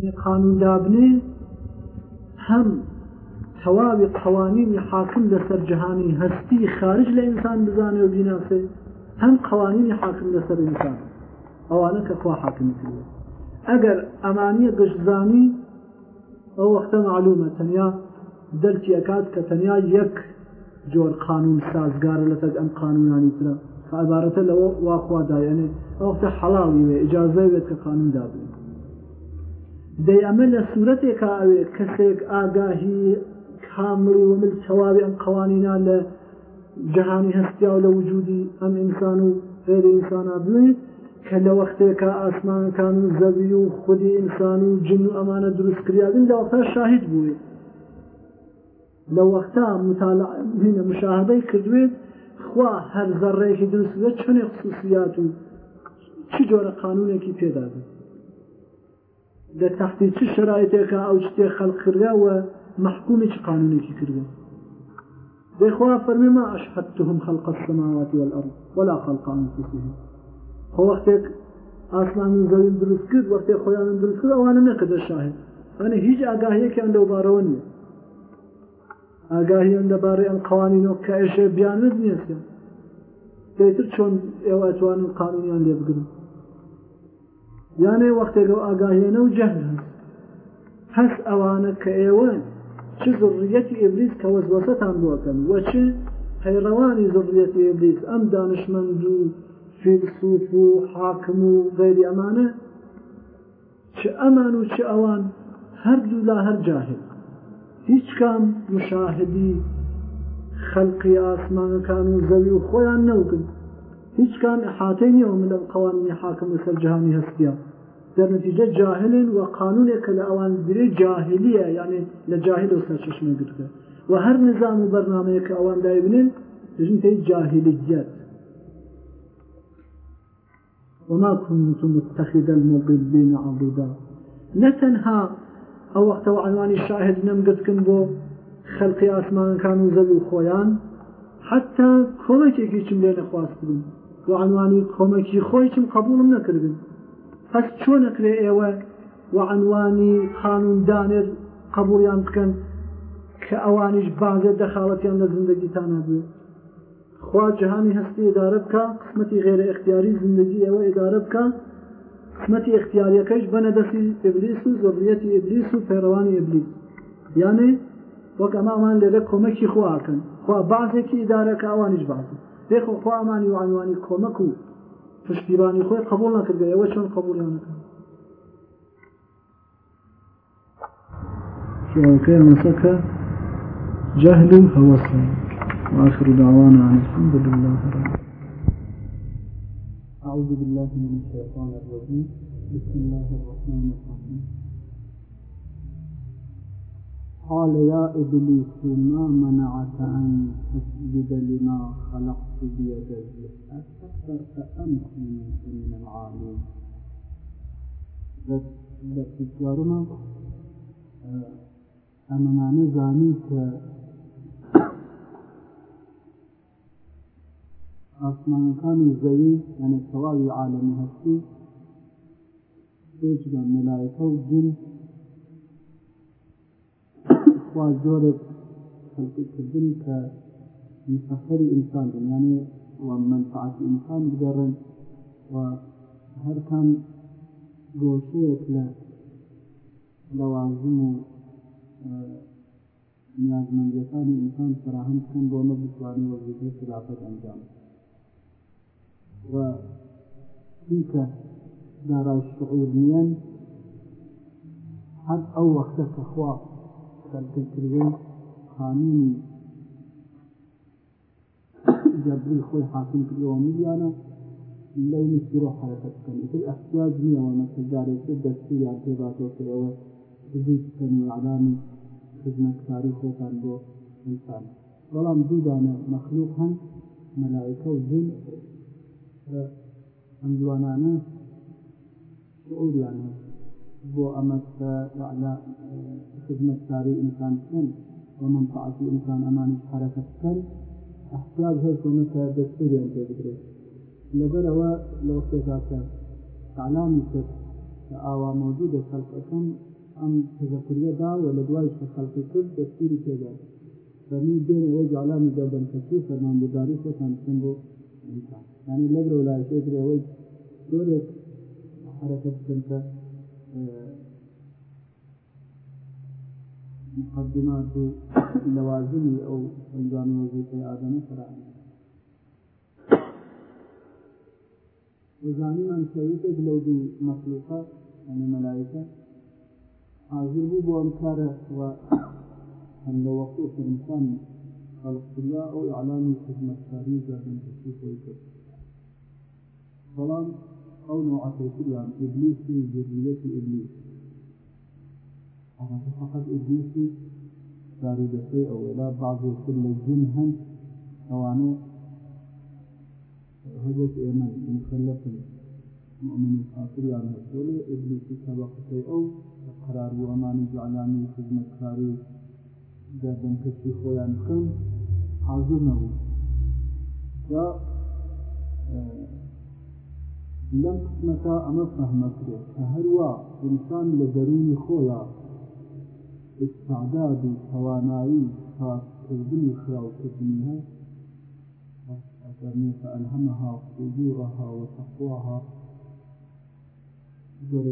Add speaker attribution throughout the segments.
Speaker 1: قانون دابنێ هەم تەواوی قوانینی حاکم لەسەر جهانی هەستی خارج لە ئینسان بزانێ و بیناسێ هەم قوانینی حاکم لەسەر ئینسان. ئەوانە کە خوا حاکمی کردێت ئەگەر ئەمانیە گەشتزانی ئەو وەختە معلومە تەنیا دەرکی ئەکات کە تەنیا یەک جۆر قانون سازگارە لە تەک ئەم قانونانی ترە. عبارەتە لەوە واخوا دایەنێ. ئەوختە حەڵاوی وێ ئجازە وێت کە قانون دابێت دەی ئەمە لە سوورەتێکا ئەوێ کەسێک ئاگاهی کامڵی ومل چاواوی ئەم قوانینا لە جهانی هەستیا و لە وجودی ئەم ئینسان و غێر ئینسانە بوێت کە لە وەختێکە ئاسمانەکان و زەوی و خودی ئینسان و جن و ئەمانە دروستکریادن لە وەختە شاهید بووێت لە وەختا متالعینە مشاهدەی کردوێت خوا هەر زەڕێکی دروستێت چۆنێ خصوصیات و چی جۆرە قانونێکی پێدابێت لە تحتی چ شرایطێکە ئەو شتێ خەڵق کرداوە محکومی چ قانونێکی کردوە دەیخوا فەرمی ما ئەشحدتهم خلق السماوات والأرض ولا خلق أنفسهم. خۆ وەختێک ئاسمان زەویم دروست کرد وەختێک خۆیان دروست کرد ئەوانە نەکردە شاهد. ئەنە هیچ ئاگاهەیەکیان لەو بارەوە نییە. ئاگاهیان لەبارەی ئەم قوانینەوە کە ئێشێ بیانت نییە دەیتر چۆن ئێوە ئەتوانن قانونیان لێ بگرن؟ یانێ وەختێکە ئاگاهێنە و جەهل هەست ئەوانە کە ئێوە چ زڕیەتی ئێبلیس کە وەزوەسەتان بووەکەن وە چ پەیڕەوانی زڕیەتی ئێبلیس ئەم دانشمەند و فیلسوف و حاکم و غیری ئەمانە؟ چ ئەمان و چ ئەوان هەردوو لا هەر جاهل. هیچ کام مشاهدی خەلقی ئاسمانەکان و زەوی و خۆیان نەوکن. هیچ کام احاتەی نیەوە من لەم قوانینی حاکم لەسەر جهانی هەستیا دەرنتیجە جاهلن و قانونێک کە لە ئەوان درێ جاهلیە یعنی لە جاهل و سەرچشمە گرتە و هەر نظام و بەرنمەیە کە ئەوان دایبنێن دژن پێی جاهلیت. وما كنت متخذ المضلين عضدا. نتنها ئەو وەختەوە عنوانی شاهد نەمگرتکن بۆ خەلقی ئاسمانەکان و زەوی و خۆیان حتا کۆمەکێکی چم لێ نەخواست بوون. و عنوانی کۆمەکی خۆی چم قبولم نەکردن. پس چۆن نەکرێ ئێوە و عنوانی قانوندانێت قبولیان بکەن کە ئەوانیش بازێت دەخاڵەتیان لە زندگیتانە بێت خوا جهانی هەستی ئدارە بکە قسمەتی غێرە اختیاری زندگی ئێوە ئدارە بکە. قسمەتی اختیاریەکەش بەنە دەستی ئبلیس و زەڕیەتی ئبلیس و پەیڕەوانی ئبلیس. یانێ وەک ئەمامان لێرە کۆمەکی خواکەن خوا بازێکی ئیدارەکە ئەوانیش بازن. دێخۆ خوامانی و عنوانی کۆمەک و پشتیبانی خۆی قبول نەکردە ئەوە چۆن قبولیانەکە شوكي مسكة جهل هوس وآخر دعوانا عن الحمد لله رب
Speaker 2: أعوذ بالله من الشيطان الرجيم بسم الله الرحمن الرحيم قال يا إبليس ما منعك أن تسجد لما خلقت بيدي؟ أستكبرت أم كنت من العالين دەستوارمە ئەمەمانە زانی کە ئاسمانەکانی زەوی یعنی تەواوی عالمی هەستی هیچ مەلایەکە و جن. خوا زۆرێک خەلقیکردن کە مسەخەری ئینسان یانێ و منفعاتی ئینسان بگەڕن و هەرکان گۆشەیەک لە لەوازم و نیازمەندیەکانی ئینسان فراهم بکەن بۆ مە بتوانانی وەزیفی خلافەت ئەنجام حد ئەو وەختە کە خەلقیکردن قانونی. جبری خۆی حاکم کردەوە میلیانە لەو مسیرۆ حرەکەت بکەن ئیتر احتیاج نییەوە مەسەجارێک دەستوریان پێباتەوە کە ئەوە زیید بکەن و علامی خزمەتکاری خۆتان بۆ ئینسان بەڵام دوودانە مەخلوق هەن مەلایکە و جن ئەم جوانانە شعوریانە بۆ ئەمە خزمەتکاری ئینسان بکەن و منفعەتی ئینسان ئەمانش حرەکەت بکەن ئەحساب هەرکۆمەکە دەستوریان پێ بگرێت. لەبەرەوە لە وەختێکاکە تعلامی کرد لە ئاوا مۆجوودە خەڵقەکەم ئەم تزەکوریەدا و لە دوای خەڵقی کرد دەستوری پێدا فەرمی دێن ئەوەی جالامی دەردەمکەسی فەرماندەداری خۆتان بکەن بۆ ئینسان. یعنی لەبرە و لایشێ درەوەی زۆرێک حرەکەت بکەن کە مقدمات و لوازمی ئەو ئەنجام وەزیفەی ئادەمی فراعنە وزانیمان شەویتێک لەو دوو مەخلوقات ئەنە مەلایکە حاضر بوو بۆ ئەم کارە و هەم لە وەقت و فرمسان خەڵقیا ئەو ئالامی خزمەتکاری زەردەمکەشی خۆی کرد. بەڵام ئەو نوعەتەیتریان ئبلیس و ذریەتی ئبلیس أنا فقط إبليس كاريزة أو إلى بعض كل جنها أوانو هجوك إيمان مخلف مؤمن الكافر يعني هسولي إبليس سبق أو قرار وأمان جعلاني خدمة كاري دابن كشي خويان خم حاضر نبو لم قسمتا أما فهمك كهروا إنسان لدرون خويا استعداد توانایی خاص کردنی خراو کردنیها أكرمي فألهمها فجورها وتقواها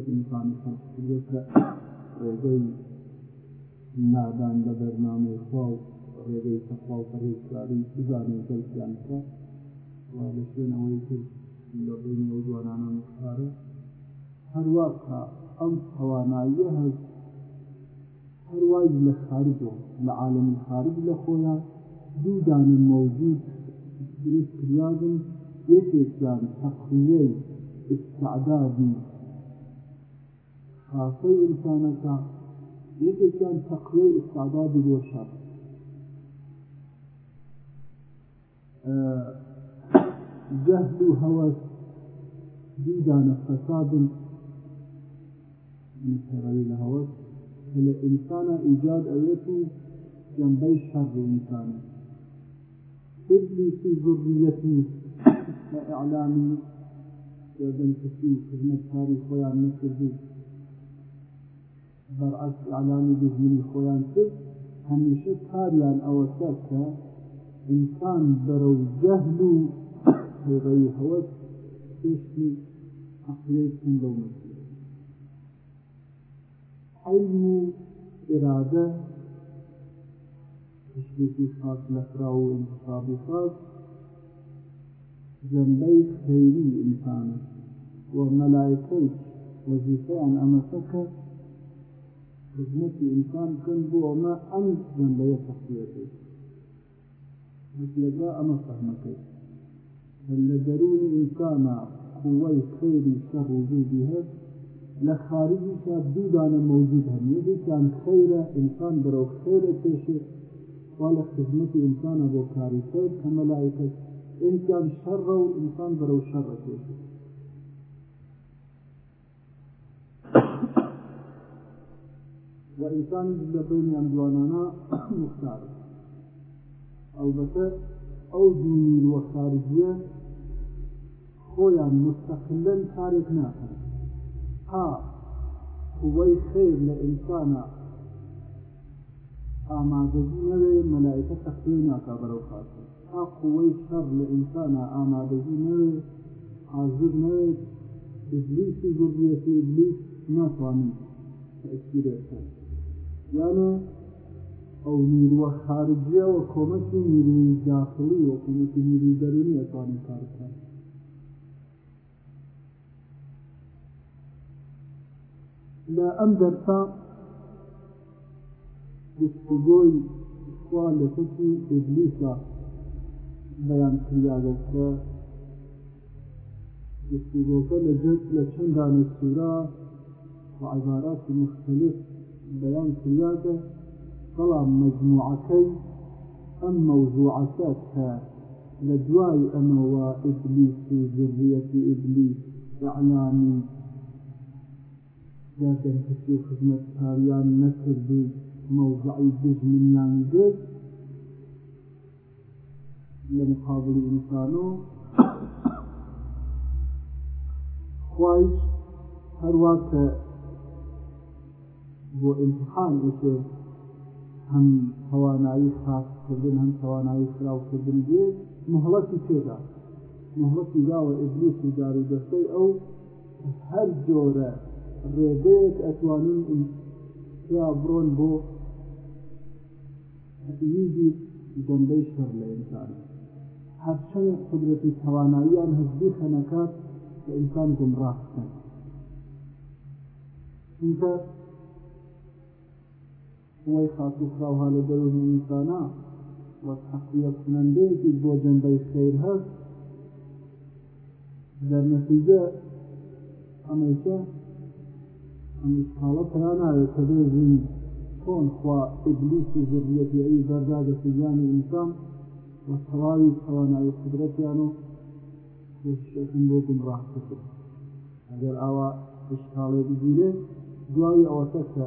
Speaker 2: إنسان خلق كذلك رجي نادان لبرنامج خاو رجي تقوى وفريقاري بزاني كالسيانك ولشين أويكل لبين وجوانا مختارة. هر واقع أم تواناییه هر واج لخارجه لعالم الخارج لخويا دودان موجود دروست کریاگن یەکێکیان تەقویەی استعدادی خاصەی ئینسانەکە یەکێکیان تەقویەی استعدادی بۆ شەڕ جهل و هەوەس دوودانە فەسادن مثل لە هەوەس. ئینسانە ئیجاد ئەوێت و جەنبەی شەڕ ئینسانە إبليس ذريتي وإعلامي وبن تسير خدمة تاريخ خويان نكردو برعكس إعلامي بهمني خويان كرد هميشه كاريان أو سركة إنسان برو جهل غير هوس تشمي عقليتكم لو مسير علم إرادة تشريفي خاص لفرا وانتصابي خاص. جنبي خيري إنسانا وملائكي وظيفة عن أمسك خدمة إنسان كان بو ما أن جنبي شخصيتي مثل أما فهمك فلدروني إنسانا قوي خيري شر وجودها لخارجی که دو دانه موجود هم یکی کان خیره انسان برو خیره تشه وال خدمت انسان ابو کاری خیر که ملائکه انسان شر و انسان برو شر تشه و انسان لبین امدوانانا مختار. او بسه او دین و خارجیه خویان مستقلا تارک ناکنه ناخر ها هو خير لإنسان ئامادەجی نەوێ مەلایکە تەختی ناکا بەرەو خاتە تا قوەی شەڕ لە ئینسانە ئامادەجی نەوێ حاضر نەوێت ئبلیسی زوریەتی ئبلیس ناتوانین تەسیرێت یانە ئەو نیروە خارجیە و کۆمەکی نیروی داخلی و کۆمەکی نیروی دەرونی ئەتوانین کارکات لە ئەم دەرسا گفتگۆی خوا لە کەسی ئبلیسا بەیان کریاگەکە گفتگۆکە لە جد لە چەندانی سوورا و عباراتی مختلف بەیان کریاگە بەڵام مجموعەکەی ئەم مەوزوعەکە کە لە دوای ئەمەوە ئبلیس و ذریەتی ئبلیس ئەعلامی ذاتن کەسی خزمەت کاریان نەکردی موضعي دجمنيان قد لمقابل إنسانه خوايش هەروە کە بۆ ئیمتحان ئێتێ هەم توانایی خاصکردن هەم توانایی خراوکردن بێ مهڵەتی تێدا مهڵەتی داوە ئبلیس و داری دەستەی ئەو هەر جۆرە ڕێگەیەک ئەتوانین یا بڕۆن بۆ ویدی جەندەی شەر لە ئینسان. هەرچەند قدرەتی تواناییان هەزبی خەنەکات کە ئینسان گمڕاح بکەن. چونکە قوەی خاتوخراوها لە دەرونی ئینسانە وەک حەقیە کنەندەیەکی بۆ جەندەی خیر هەست دەرنەتیجە حاڵە پێیان ناوێت کە بێژین چۆن خوا ئبلیس و ذریەتی ئەی بەردا دەسەجانی ئینسان و تەواوی توانایی قدرەتیان و کوششەکەن بۆ گمڕاه کرد ئەگەر ئاوا اشکاڵێ بگیرێ دوای ئەوەتە کە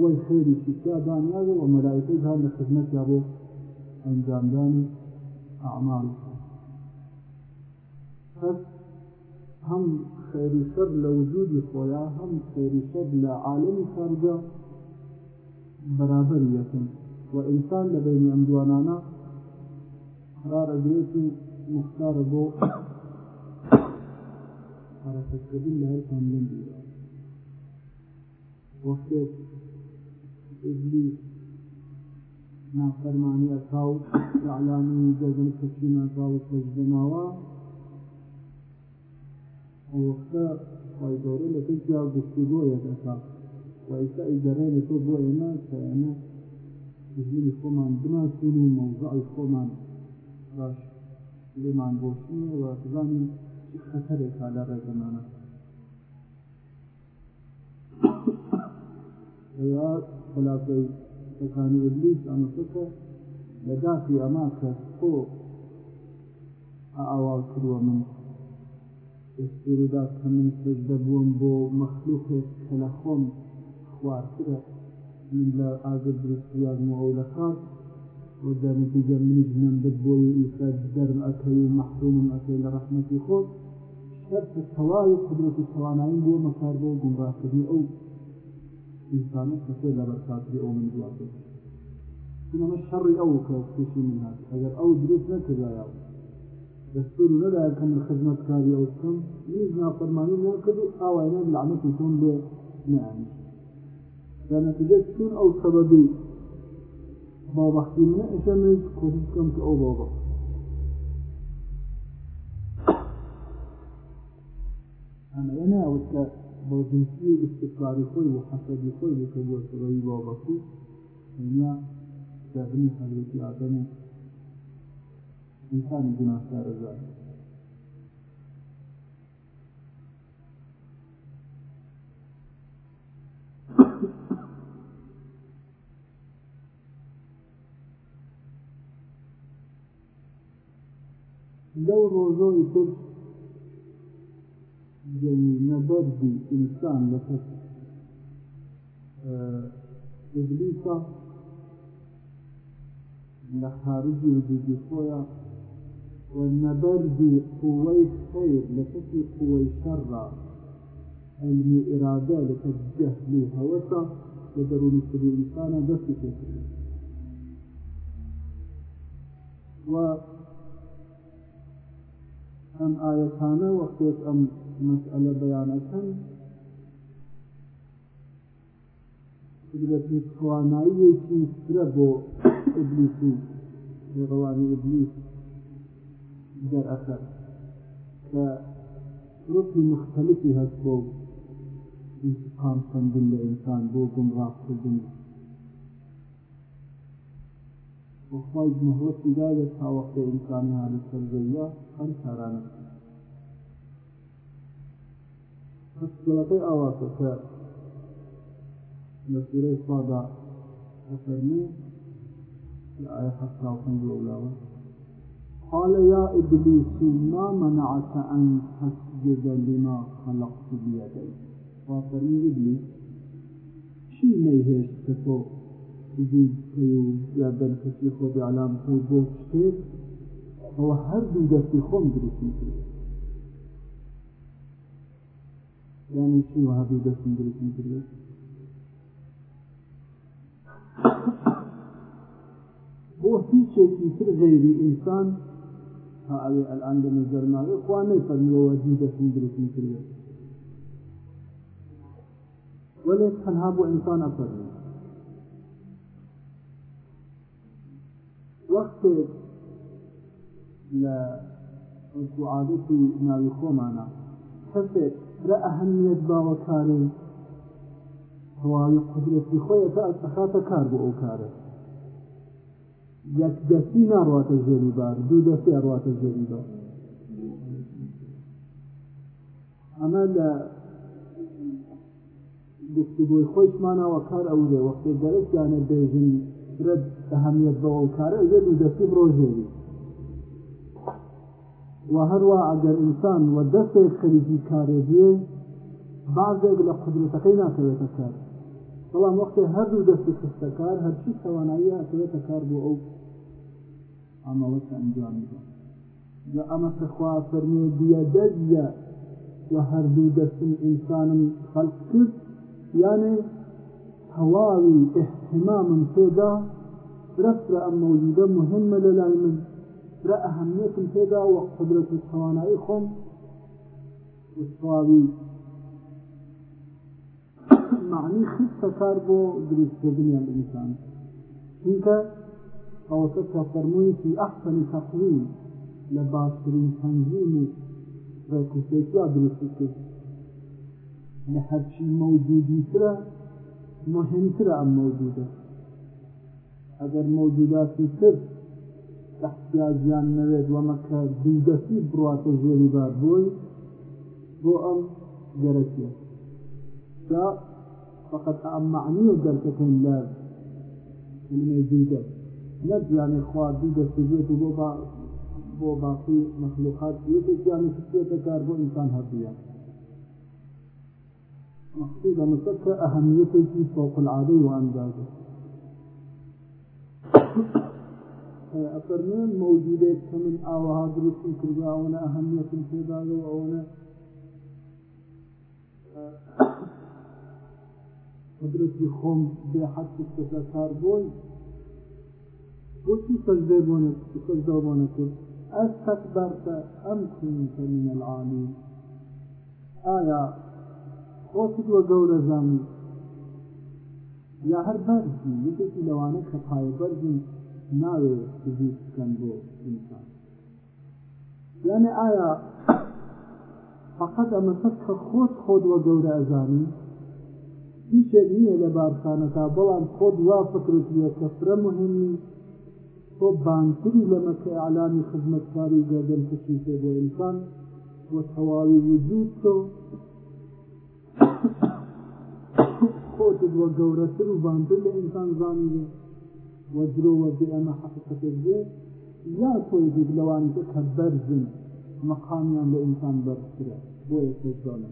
Speaker 2: وەی خێری شیکیا دانیاوێ و مەلایەکەی هەر لە خزمەتیا بۆ ئەنجامدانی ئەعمال پس هەم خێری شەر لە وجودی خۆیان هەم خێری شەر لە عالمی خارجە بەرابەر یەکەن و ئینسان لە بینی ئەم دوانانە قرار ئەگرێت و مختارە بۆ حرەکەتکردن لە هەر کاملەن بیرا وەختێک ئبلیس نافەرمانی ئەکاو ئەعلامی جەزم کەچی ناکاو سەجدەماوە وەختە خی گەورە لە کەسیا گفتوگۆیە دەکات وئیسا ئیدەڕێنە تۆ بۆ ئێمە کە ئەمە ژنی خۆمان بناسین و مەوزعی خۆمان باش لێمان بۆشینە و بزانین خەتەرێکا لە ڕێزەمانە یا خلاپەی سەکانی ئبلیس ئەمەسەکە لە داخی ئەما کە تۆ ئاوا کردووە من ئێستێدا کە من سەجدە بووم بۆ مەخلوقێک کە لە خۆم خوارترە من لە ئاگر دروستیازمەوە ئەو لە خاک وەدا نتیجە منیش نەمبت بۆی ئیسا دەرم ئەەکەی و مەحرومم ئەەکەی لە ڕحمەتی خۆت شەرکە تەواوی قدرەت و توانایی بۆ مەکار بۆ گمڕاکردنی ئەو ئینسانە کەسێ لە بەرکاتری ئەو من دواتێت چونەمە شەڕی ئەو کە تووشی من هات ئەگەر ئەو دروست نەکردایە دەستور نەدایە کە من خزمەتکاری ئەو بکەم نیز نافەرمانی ناکرد و ئاوایە لەعنەتی تۆم بێ نانی نتیجه چون ئەو سەبەبی بابەختی منە ئەشە من کوشش بکەم کە ئەو بابە ئەمە ناوت کە بۆ جنسی استقراری خۆی و حەسەبی خۆی بکە بۆ سەبەبی ئادەم و ئینسانی گوناهکارە زاد لەو ڕۆژۆی تر نەبەردی ئینسان لە کەس ئبلیسا لە خارجی وجودی خۆیان و نەبەردی قوەی خیر لە کەسی قوەی شەڕە علمی ئێرادە لە کەس جەهل و هەوەسە لە دەرونی سری ئینسانە دەستی پێکرد و ئەم ئاەتانە وەختێک ئەم مەسئلە بەیانەکەن قدرەتی تواناییەکی فرە بۆ ئبلیس و ڕەوانی ئبلیس دەرئەخەر کە ڕوتی مختلفی هەست بۆ انتقام سندن لە ئینسان بۆ گمڕاهکردن وخوای مهڵەتی داوێت تاوەختە ئینسانی هاە سەرزەویە هەم کارانە هەستگەڵەکەی ئاواتە کە لە سورەی خوادا ئەفەرمێ آية حتى وخنجر أولاوة قال يا إبليس ما منعك أن تسجد لما خلقت بيدي؟ فاطرني إبليس شي نيهش كتو وجود كيو يا بن كسيخ وبعلام هو بوت شتيت هو هردو دستي خون درس مثل يعني شي وهابي بس ندرس ندرس هو في شيء يصير غيري إنسان ها الآن بنظر ما إخواني فرمي وجيدة ندرس ندرس وليس تنها بو إنسان أفرمي وقت لا عادتي ناوي خۆمانە کەسێک لە ئەهەمیت باوەکارێ هەواوی قدرەتی خۆی تا ئەخاتە کار بۆ ئەو کارە یەک دەستی ناڕاتە ژێری بار دوو دەستی ئەڕاتە ژێری بار. ئەمە لە گفتگوی خۆشمانەوە کار ئەوێ وەختێ دەرەستیانە بێژن برد ئەهەمیت بە ئەو کارە ئەوێ دوو دەستی بڕۆژێری و هەروە ئەگەر ئینسان و دەستێک خەریکی کارێ بێ بازێک لە قدرەتەکەی ناکەوێتە کار. بەڵام وەختێ هەردوو دەستی خستە کار هەرچی توانایی هاتوێتە کار بۆ ئەو ئامەوەکە ئەنجامی بە یا ئەمە خوا فەرمێ دیە دەجە و هەردوو دەستم ئینسانم خەلق کرد. یانێ هەواوی احتمامم پێدا رەفرە ئەم مەوجودە مهمە لە لای من را ئەهمیتم پێدا و قدرەت و توانایی خۆم وسواوی معنی خستە کار بۆ دروستکردنیان ئینسان چونکە ئەوەکە کە فەرمووی في ئەحسنی تەقویم لە باشترین تەنظیم و ڕێکوسێکیا دروستی کرد لە هەرچی مەوجودی ترە مهمترە ئەم مەوجودە ئەگەر مەوجوداتی تر احتیاجیان نەوێت وەمەکە دوودەسی بڕاتە ژێری بار بۆی بۆ فقط دەرکەکەین لە کلمەی دوودە نەک یانێ خوا دوودەستی بێت و بۆ بۆ باقی مەخلوقات یەکێکیانی بێتە کار بۆ ئینسان هەردووە مقصود کە ئەهەمیەتێکی فوق العادەی و ئەندازە ئەفەرمێن مەوجودێک کە من ئاوەها دروستم کردو ئەوەنە ئەهەمیەتم پێداگە و ئەوەنە قدرەتی خۆم بۆچی سەجدە بۆنە سەجدە بۆنە کرد أستكبرت أم كنت من العالين آية خۆتت وە گەورە زانی؟ یا هەر بەرزی یەکێکی لەوانە کە پایە بەرزن ناوێ سزی بکەن بۆ ئینسان. یعنی ئایا فقط ئەمە سەد کە خۆت خۆت وە گەورە ئەزانی؟ هیچێک نییە لە بارخانەکە بەڵام خۆت وا فکرتیە کە فرە مهمی تۆ بانتری لەمەکە ئالامی خزمەتکاری گەردن کشیتێ بۆ ئینسان وە تەواوی وجود تۆ. خۆتت وە گەورەتر و بانتر لە ئینسان زانیێ وەجرۆ وەدی ئەمە حقیقەتێک بێ. یا تۆی دیک لەوانیکە کە بەرزن مەقامیان لە ئینسان بەرزترە. بۆ یەکێکدانە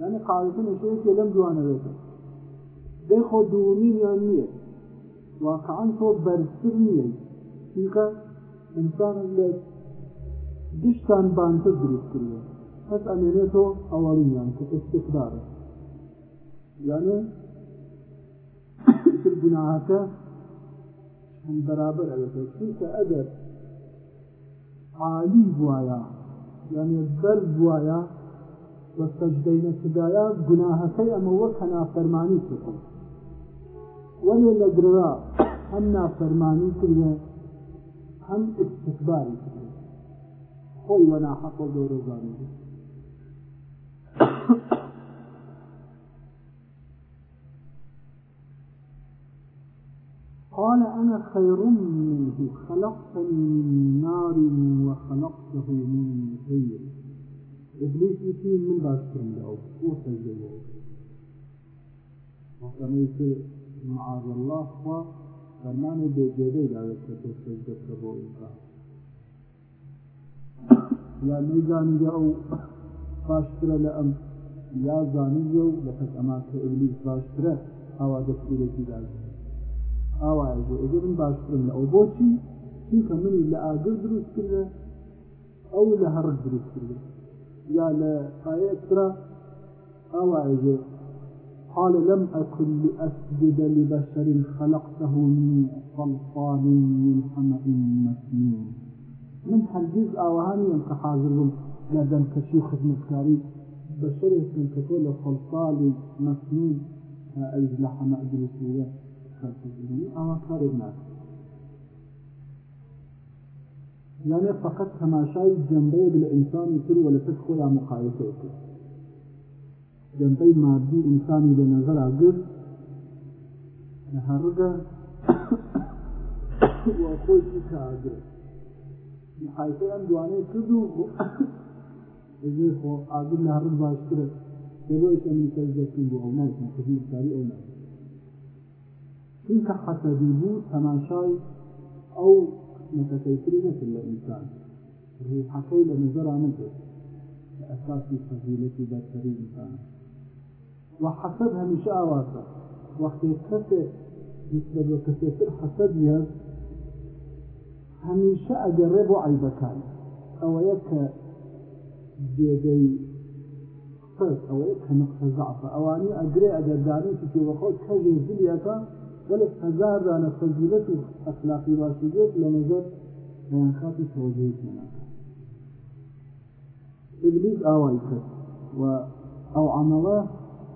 Speaker 2: یعنی قاعدەتە نشەیەکێ لەم دوانەوێتە دێ خۆ دووەمیان نییە. واقعا تۆ بەرزتر نییە. چونکە ئینسان لە گشتان بانتر دروست کردوە هەست ئەمێنێتەوە ئەوەڵیان کە ئستقدارە یانێ گوناهەکە هەم بەرابەر ئەوێتە چونکە ئەگەر عالی بواە یانێ بەر بواە وە سەجدەینە کردایە گوناهەکەی ئەمە وەک هە نافەرمانی کرد وەلێ لە گررا هەم نافەرمانی کردە هەم استقباری کرد خۆی وە ناحەقۆ گەورەزانی قال أنا خير منه خلقتني من نار وخلقته من غير إبليس يتين من باشر له وسجده وكميت معاذ الله خوا فنان بجدي لا يكتب سجدة كبو إنسان يا ميزان جاءوا باشتر لأم يا زانيو لقد أماك إبليس باشتر أو دستورة ذلك ئاوایە بۆ ئەگەرم باشترن لە ئەو بۆچی چونکە منی لە ئاگر دروست کردە ئەو لە هەڕک دروست کردە یا لە قال لم أكن لأسجد لبشر خلقته من صلصال من حمأ مسنون. من هالجزء أوهاني ينك حاضر لدن كشي خدمتكاري بشر يسمن كتول صلصال مسنون. أجل لحمأ جلسية كالتجربة أما كارب ناس يعني فقط تماشای جنبه بالإنسان تر ولا تدخل مقايسة جنبه مادي إنساني لنظر عقل نهرقه وأخوي فيك عقل مقايسة أن دواني كذو إذا خو عقل نهرق باشكرة يبوي كمن تجدكم بو أو نايكم كثير تاري أو نايكم تلك حسبيبو تماشاي أو متكيفرين في الإنسان روحكي لنظر عنك أساس فضيلة بشري الإنسان و حسد هەمیشە ئاواتە وەختی کەسێک لە کەسێتر حسد نیە هەمیشە ئەگەڕێ بۆ عیبەکان ئەوەیە کە جێگەی ئەوەیە کە نقصە زعفە ئەوانی ئەگرێ ئەگەردانی تێوەخۆ کەژێ زلیەکە ولك هزار فضيلته أخلاقي راشدات لنظر بيان خاطي توجيه منك إبليس آوائك و أو عمله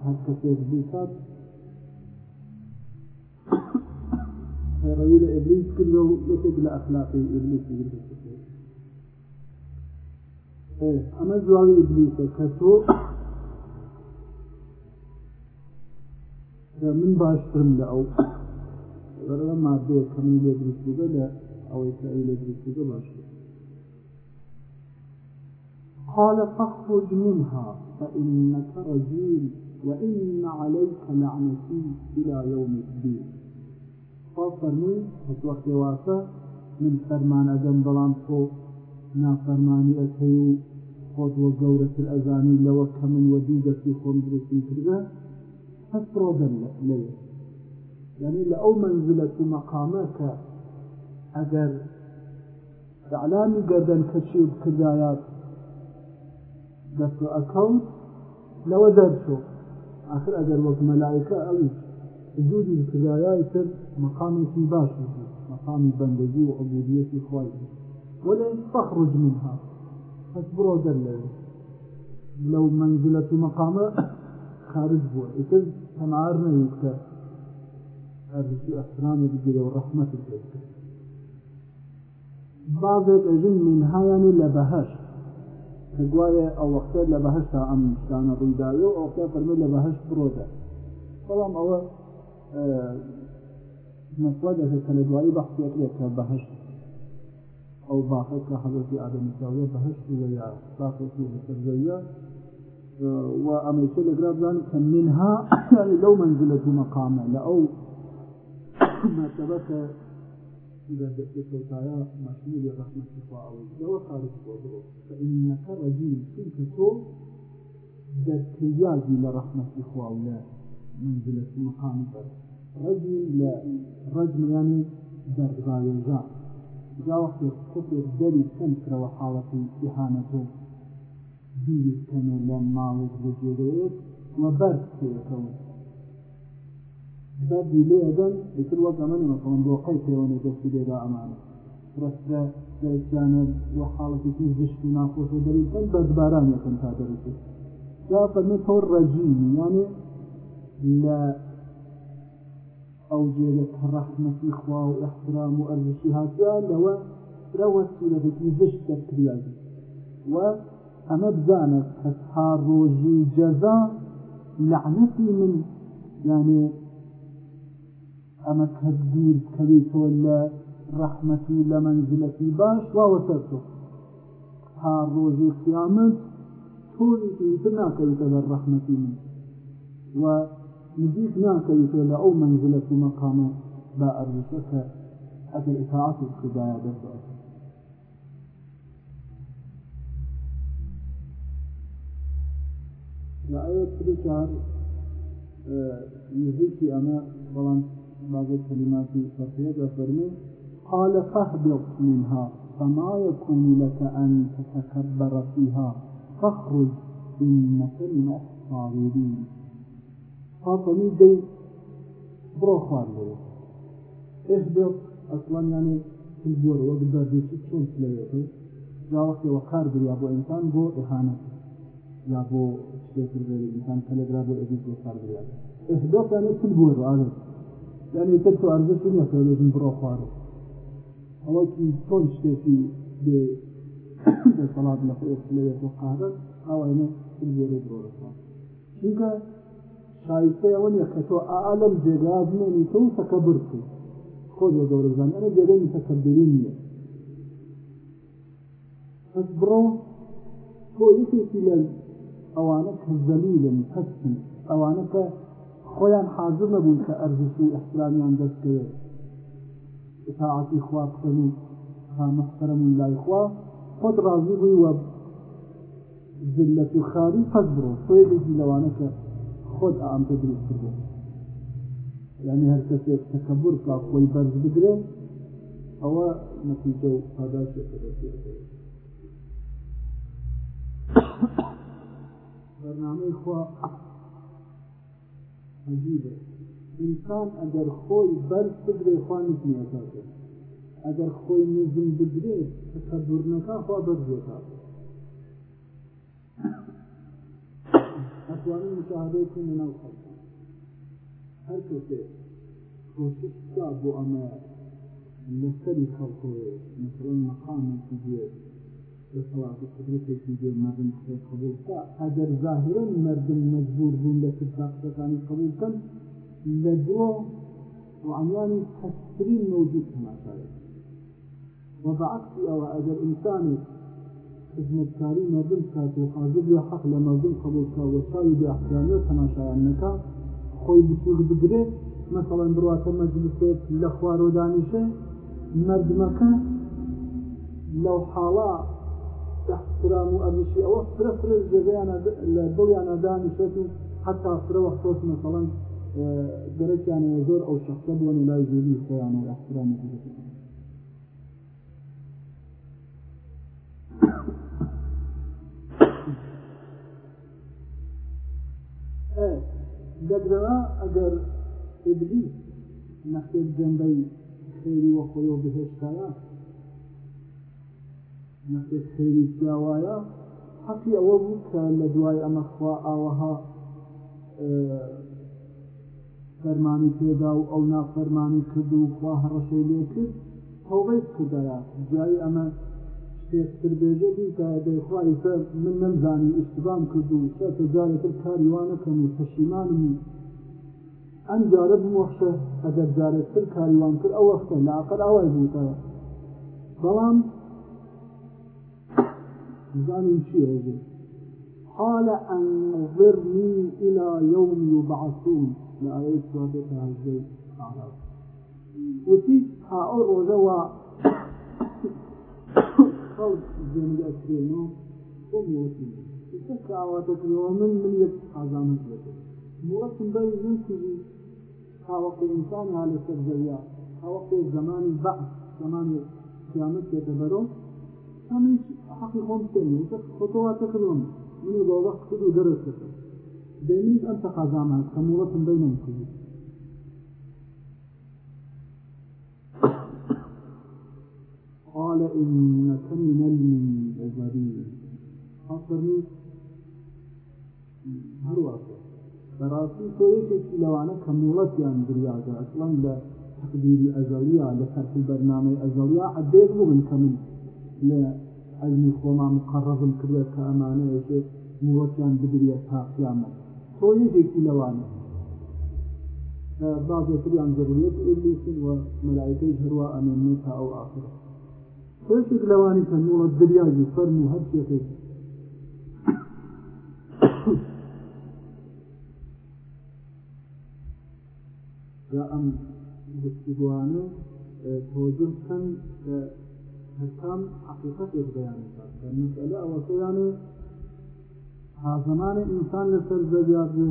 Speaker 2: کسی ابلیسات روی ابلیس كله يكد لأخلاقي ابلیس يجب إيه أما زواغي ابلیس كتو من باشترم لأو غرض مادة كمين يدرس بقى أو يسائل يدرس بقى باشتر قال فاخرج منها فإنك رجيم. وإن عليك لعنتي إلى يوم الدين. ففرمي هتوقت واسا من فرمان أدم بلان فو نا فرماني أتيو خود وقورة الأزاني لو كمن وديدة في خمدرة كرده فسرودن ليه يعني لأو منزلة مقامك أجر إعلامي قدن كشيب كدايات دفع أكون لو درسو آخر أجر وقت ملائكة أوي وجود الكدايات مقامي في باش مقام بندگي وعبودية إخوائي ولن تخرج منها. فسبرودن ليه لو منزلة مقامك خارج بووە ئیتر هەمار نەویت کە ئەرزی ئەسرامی بگیرە و ڕەحمەتی پێ بعضێک ئەژن منهایانی لە بەهەش گوایە ئەو وەختە لە بەهشتا ئەم شتانە ڕوویداوی و ئەوختە فەرمی لە بەهشت بڕۆدا بەڵام ئەوە مەسوا دەکە کە لە دوایی بەحسێک لێت کە بەهشت ئەو باخەت کە حەزەتی ئادەمیساویە بەهشت یا باخێکی لەسەر وأميسو لقراب ذلك منها يعني لو منزلة مقامة لأو ما لتوتايا مشمول رحمة الله لو خالد وضعه فإنك رجيم. شنك تو دكياجي لرحمة الله ولا منزلة مقام بر. رجل لا. رجم يعني درغاية جا جا وقت كفر دلي سمك رو حالة إهانته ديري كانوا لما وزوجيريت وبرد سيكون بەردی لێدەن ئیتر وەک ئەمەنی مەسەڵەن بۆقەی پێوەنە دەستی لێدا ئەمانە ڕسترە دەرەکیانە وە حاڵەتێکی زشتی ناخۆش و دەریکەن بەردبارانەکەن تا دەرەکێت جا فەرمێت تۆ ڕەجیمی یانێ لە ئەو جێگە ڕەحمەتی خوا و احترام و ئەرزشی هاتیان لەوە رەوە سوورەتێکی زشت دەکریازی و ئەمە بزانت کەس ها ڕۆژی جەزا لعنەتی من یانێ ئەمە کە دوور کەویتۆ لە لە منزلەتی باش واوەسەر تۆ ها ڕۆژی قیامەت لە ڕەحمەتی من. و نزیک ناکەویتۆ لە ئەو منزلەت و مەقامە با ئەرزشە کە ئەگەر ئتاعات و خدایە دەست يزيكي أنا بلان بعض الكلمات فرقية فرمي قال فاهبط منها فما يكون لك أن تتكبر فيها فاخرج إنك من الصابرين فاطمي دي برو له اهبط أصلا يعني في البور وقدر دي شون تلاقيه جا وقت وقار بي ابو انسان بو اهانه يا بو شيء غير انسان تلقى بو بي اهبط يعني في یعنی تە تو ئەرزشی نەکە بێژم بڕۆ خوارد ئەوەکی تۆن شتێکی بێ دەسەڵات لە خۆ لەوێت و قارە ئاواینە زێرە بڕۆ چونکە شایسته ئەوە نیە کە تۆ ئالم جێگا بمێنی تۆ سەکە برکو خۆ بۆ گەورەزان ئەمە جێگەی تەکەبیری نیە پس بڕۆ تۆ یەکێکی لە ئەوانە کە زەلیلن هەستن ئەوانە کە خۆیان حاضر نەبوون کە ئەرزش و احترامیان دەستکەوێت اطاعتی خوا بکەن و محترم لای خوا خۆت ڕازی بووی وە زلة خاری قەت بڕۆ سوێدێکی لەوانەکە خۆت ئامتە دروست کردو یعنی هەر کەسێک تەکەبور کا خۆی بەرز بگرێ ئەوە نەتیجە و پاداشێکە دەستێت بەرنامەی خوا عجیب ہے انسان اگر خوی بر کی خانش نیازاته اگر خوی نزم بدره تکبر نکا خواه برزیتا اتوانی مشاهده که منو خلقا ہر کسی کوشش که ابو امر خلق خلقه مثلا مقام دیگه ئەگەر زاهرن مردم مجبور بوون لە کرداقەکانی قبول بکەن لە دۆ وعنوانی کەسترین موجود تەماشاێت وەبعکسی ئەوە ئەگەر ئینسانی خزمەتکاری مردم کات و حاضر یا حق لە مردم قبولکە وەشای بیاحدانە تەماشایانەکە خۆی بسوور بگرێت مەسەڵەن بڕاتە مەجلسێت لە خوارۆدانیشە مردمەکە لەو حاڵە احترام و ئەمیشی ئەوە فرە فرە جێگەیان لە دڵیانە دانیشێت و حتا فرەوە خۆش مەسەڵەن گەرەیانە زۆر ئەو شخصە بۆن لای ژووری خۆیانە احترام دەگرەوە ئەگەر ئبلی نەخێت جەمبەی خێری وە خۆی و بهێشتایە خێری پیاوایە حەقی ئەوە بوو کە لە دوای ئەمەخوا ئاوەها فەرمانی پێدا و ئەو نافەرمانی کرد و خوا هەڕەشەی لێ کرد تەوبەی کردایە جایی ئەمە شتێکتر بێژە کە دەیخوای من نەمزانی ئیشتبام کرد و شە جارێتتر کاریوانەکەم و پەشیمانم ئەم جارە بمۆخشە ئەگەر جارێتتر کاریوان کرد ئەو وەختە لاقەر ئەوای بووتەوە. بەڵام زانین چی هێژێ قال أنظرني إلى يوم يبعثون لآية سورة هذه الأعراف وتي هاول رجوا خلق زين أكرينو وموتي تكاواتك ومن من يتحازان لك موتي بين من تجي وقت الإنسان على سرجيا وقت زمان البعث زمان قيامت يتبرو هميش حقيقهم تاني خطواتك اليوم من يقول وقت كده درسك دائما أنت قازاما كمورة بينهم كله قال إنك من المنذرين حصرني هرواته براسي كويكي لو أنا كمولت يعني برياضة أصلا لا تقديري أزلية لترك البرنامج أزلية عديت من كمل علمي خوما مقرب الكبير كأمانة يشي مولتيان بدرية تا قيامة كويكي لو أنا بعض يتري ضرورية إبليس وملائكة هرواء من موسى أو آخره كيف لواني تنور الدنيا يفرموا هر شيء جاءم بستدوانه توجه هەستان حقیقەتێک بەیانەکات کە مسئلە ئەوەکەیانێ هازەمانە ئینسان لەسەر زەویاێ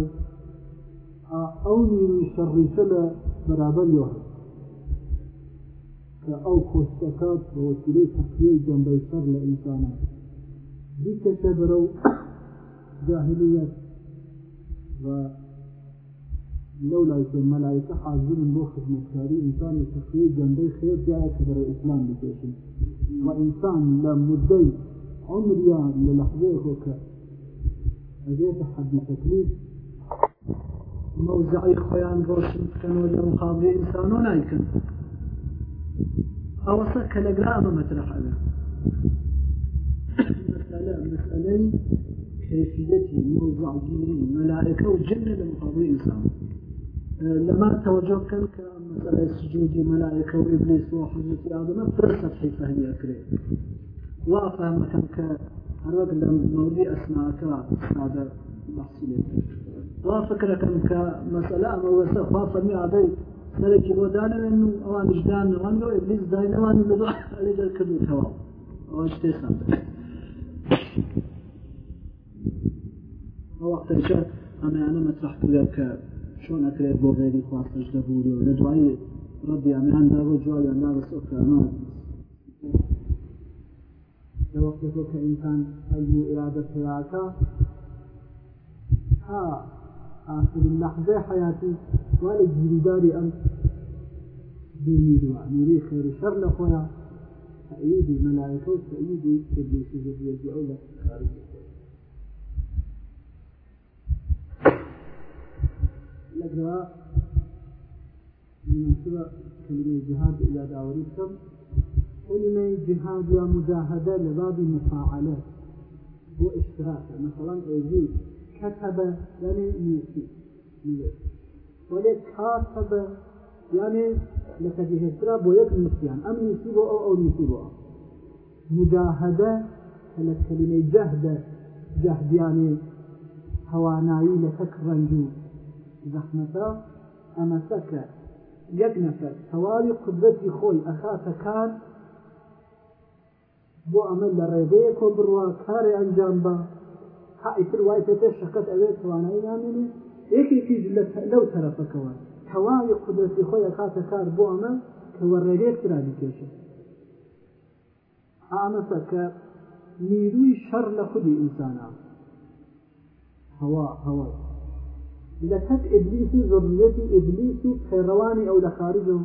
Speaker 2: ئەو نیروی شەڕیشە لە بەرابەر یۆ هەست کە ئەو کۆستەکات بەوەسیرەی تەقیەی جەمبەی سەر لە ئینسانە دیکەشە بەرە و جاهلیەت و لەو لای مەلایەکە حاضرن بۆ خزمەتکاری ئینسانی تەقیەی جەمبەی خێر جایە کە بەرە ئیسلام بکێشن وإنسان لمدي عمريان للحظة هكا هذا تحدي تكليف.
Speaker 1: موزعی خۆیان ڕۆشن بکەنەوە لە مقابلی ئینسانۆ نایکەن ئەوەسە کە لەگرا ئەمە مەترحەلە مسألة مسألة كيفية موضع جيري ملائكة وجنة لمقابل إنسان. لما توجه كمسألة سجود ملائكة وإبليس وحجة آدم فرصة فهم أكري وأفهم كان كهرب لمولي أسماءك سادة محصولين وفكرة كان كمسألة أما وسخ فرمي عدي سلكي ودانا إنه أوان جدان أوان لو إبليس داين أوان لدو عليك الكدو تواو أوان جتيسان وقت إيشا أما أنا مطرح كذلك شون أكريت بو غيري خواص تجدبوري ولدعي ردي أما أنا دارو جوالي أنا بس أوكا أما.
Speaker 2: لوقتك كإنسان أي إرادة حياتك ها آخر اللحظة حياتي ولا جريداري أم بميروا ميري خير شر لخويا تأييد الملائكة وتأييد إبليس جزية أولى خارج لقرأ مناسبة كلمة جهاد إلى داوريكم كلمة جهاد يا مجاهدة لباب مفاعلات هو اشتراك مثلا أيزيد كتب يعني نيسي ولك كاتب يعني لكجه ترى بويك نسيان. أم نسيبه أو أو نسيبه مجاهدة كلمة جهد. جهد يعني هوانایی لەتەک ڕنج و زەحمەتە ئەمەسەکە یەک نەفەر تەواوی قدرەتی خۆی ئەخاتە کار بۆ ئەمە لە ڕێگەیە کۆ بڕوا کارێ ئەنجام بە. حائتر وای پێ شەکەت ئەوێ توانایی نامێنێ؟ یەکێکی لەو تەرەفەکەوە. تەواوی قدرەتی خۆی ئەخاتە کار بۆ ئەمە کە وەڕێگەیەک ترانی کێشە. ئامەسە کە نیروی شەڕ لە خودی ئینسانە لە تەک ئبلیس و زۆریەتی ئبلیس و پێڕەوانی ئەو لە خارج و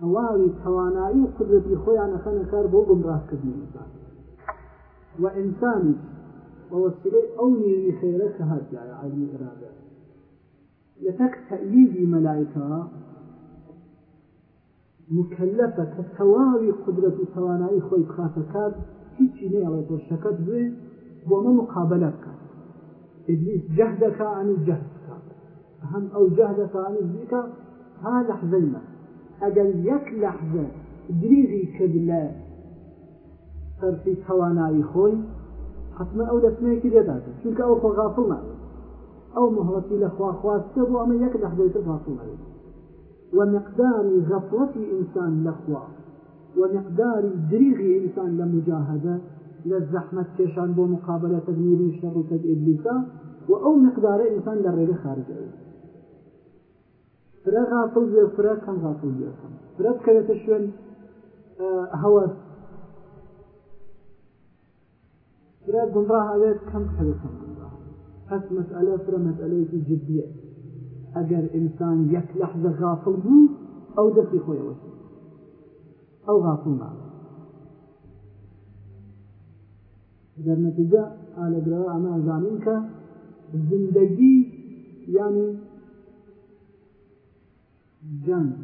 Speaker 2: هەواوی توانایی و قدرەتی خۆیان نەخەنە کار بۆ گمڕاهکردنی و ئینسانی بەوەسیلەی ئەو نێوی خێرە کە هاتیایە علی ئرادە. لە تەک تەئیدی مەلایکە مکلفە کە تەواوی قدرەت و توانایی خۆی بخاتەکات هیچی نێڵێت بۆ شەکەت بێ بۆ مە مقابلە بکات. إبليس جهدك عن الجهدك أهم أو جهدك عن الذكر ها لحظينا أجل يك لحظة دريغي كبلا صرفي توانائي خوي. حتما أو لسميك لداته شوك أو فغافلنا. أو مهرتي لخوا خواسته وأما يك لحظة تغافلنا ومقدار غفلة إنسان لخوا. ومقدار دريغ إنسان لمجاهدة. كيشان بو مقابلة تدمير الشر كد إبليسا وأو مقدار إنسان للرغي خارج أيه فرا غافل بيه فرا كان غافل بيه فرا كانت شوين آه هوا فرا قمراه أبيت كم حلو كم قمراه هس مسألة فرا مسألة جدية أجر إنسان يك لحظة غافل بو أو دسي خويا وسي أو غافل در نتیجه آلگرا اما زامین که زندگی یعنی جنگ.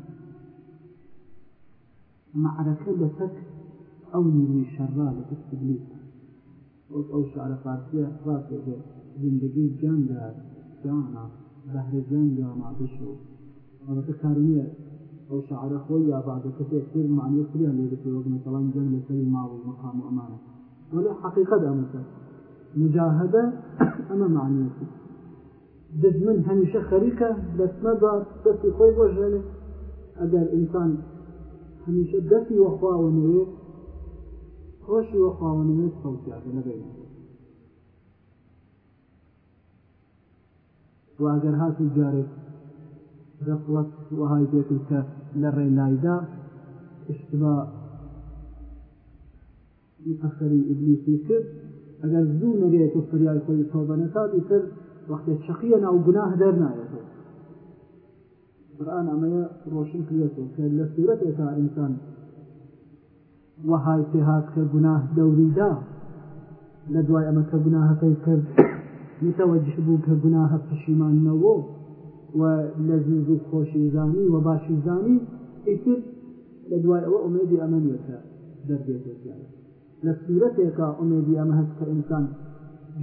Speaker 2: معركة لتك أو من شرال التبليغ أو شعر فارسية فارسية زندگی جنگ جانا بهر جنگ آماده شو البته کارنیه ئەو شعرە خۆی یا بعدەکەتێ سر معنی خریان لێ دەکەوە مثلان جەنگ لەسەری ماڵ و مەقام و ئەمانە ولا حقيقة أمثال مجاهدة أما معنيتي دجمن هميشه خريكة بس مدى دسي خوي وجهله أجر إنسان هميشه دسي وخوا ونوي خوشي وخوا ونوي صوتي هذا نبينا وأجر هاتي جاري غفلت وهاي بيتك لري لايدا اشتباه متأخري إبليسي كرد ئەگەر زوو نەگەێت و فریای خۆی تۆبەنەکات ئیتر وەختێک شەقیە ناو گوناه دەرنایێتەوە قورآن ئەمەیە ڕۆشن کردێتەوە کە لە سوورەتێکا ئینسان وەهای پێهات کە گوناه دەوریدا لە دوای ئەمە کە گوناهەکەی کرد. متوجه بوو کە گوناهە پشیمانەوە و لەزیز و خۆشی زانی و باشی زانی ئیتر لە دوای ئەوە ئومێدی ئەمەنیەکە دەردێتێت لە سوورەتێکە ئومێدی ئەمە هەست کە ئینسان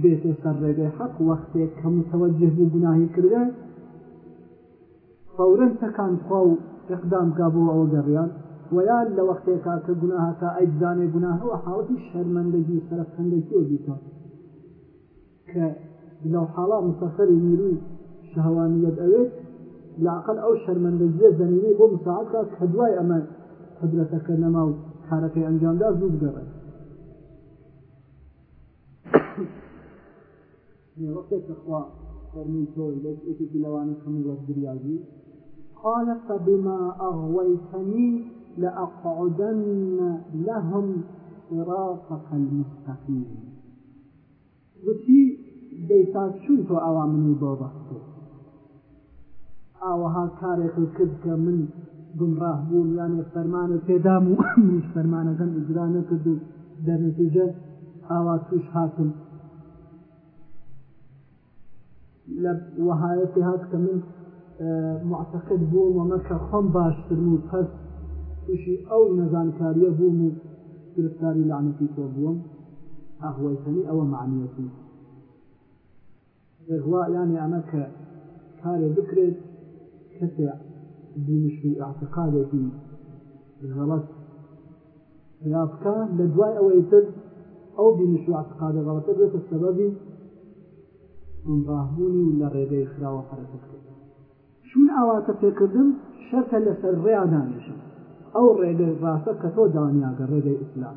Speaker 2: بێتێ سەر ڕێگەی حەق وەختێک کە متوجه بوو گوناهی کردن فورن تەکان خوا و اقدام کا بۆ ئەوە گەڕیان. ویان لە وەختێکا کە گوناهەکە ئەیزانێ گوناهەوە حاڵەتی شەرمەندەگی سەرفەندەکی و بیتە کە لەو حاڵا مسەفری نیروی شەهوانیت ئەوێت لاقل ئەو شەرمەندەگیە زەمینەی بۆ مساعدکە کە دوای ئەمە قدرەتەکە نەما و کارەکەی ئەنجامدا زوو بگەڕێت. وەختێک کەخوا فەرمی تۆی لەس ئێکی لەوانە هەموو وەرگریازی قال فبما أغويتني لأقعدن لهم صراطك المستقيم. چون تۆ ئاوا منی بۆ بەستێ ئاوەها کارێک کرد کە من گمڕاه بووم یانێ فەرمانە پێدام و منش فەرمانەکەم ئجرا نەکرد و دەرنتیجە ئاوا توش هاتم. لە وهایەتی هات کە من معتەقد بووم و مەکە خۆم باشترم و پەس تووشی ئەو نەزانکاریە بووم و گرفتاری لعنەتی تۆ بووم. ئەهوەیتنی ئەوە معنیەتی ڕێغوا یانی ئەمە کە کارێ بکرێت کەسێ بینش و اعتقادێکی غەڵەت یافکە لە دوای ئەوەی تر ئەو بینش و اعتقادە غەڵەتە بێتە سەبەبی گمڕاهبوونی و لە ڕێگەی خراوە حرەکەت کرد. چون ئاواتە پێکردم شەرکە لەسەر ڕێیا دانیشم ئەو ڕێگەی ڕاستە کە تۆ دانیاگە ڕێگەی ئیسلام.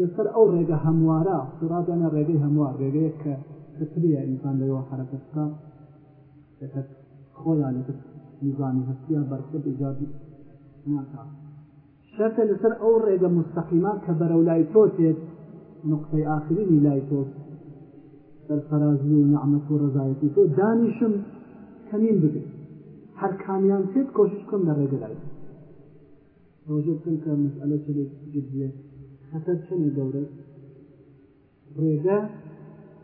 Speaker 2: لەسەر ئەو ڕێگە هەموارە سراتیانە ڕێگەی هەموار ڕێگەیە کە کەتریە ئینسان لەوە حرەکەتکە خۆیان لەکرد نظامی هەستیان بەرخب ئیجابی ناکا. شەرتە لەسەر ئەو ڕێگە مستەقیما کە بەرەو لای تۆ تێت نقطەی ئاخرینی لای تۆ سەرفەرازی و نعمەت و ڕزایەتی تۆ دانیشم کەمین بگرێت هەر کامیان سێت کۆشش بکەم لە ڕێگە لای ڕۆژە بکەم کە مەسئلە چێت جدیە. خەتەر چنە گەورە؟ ڕێگە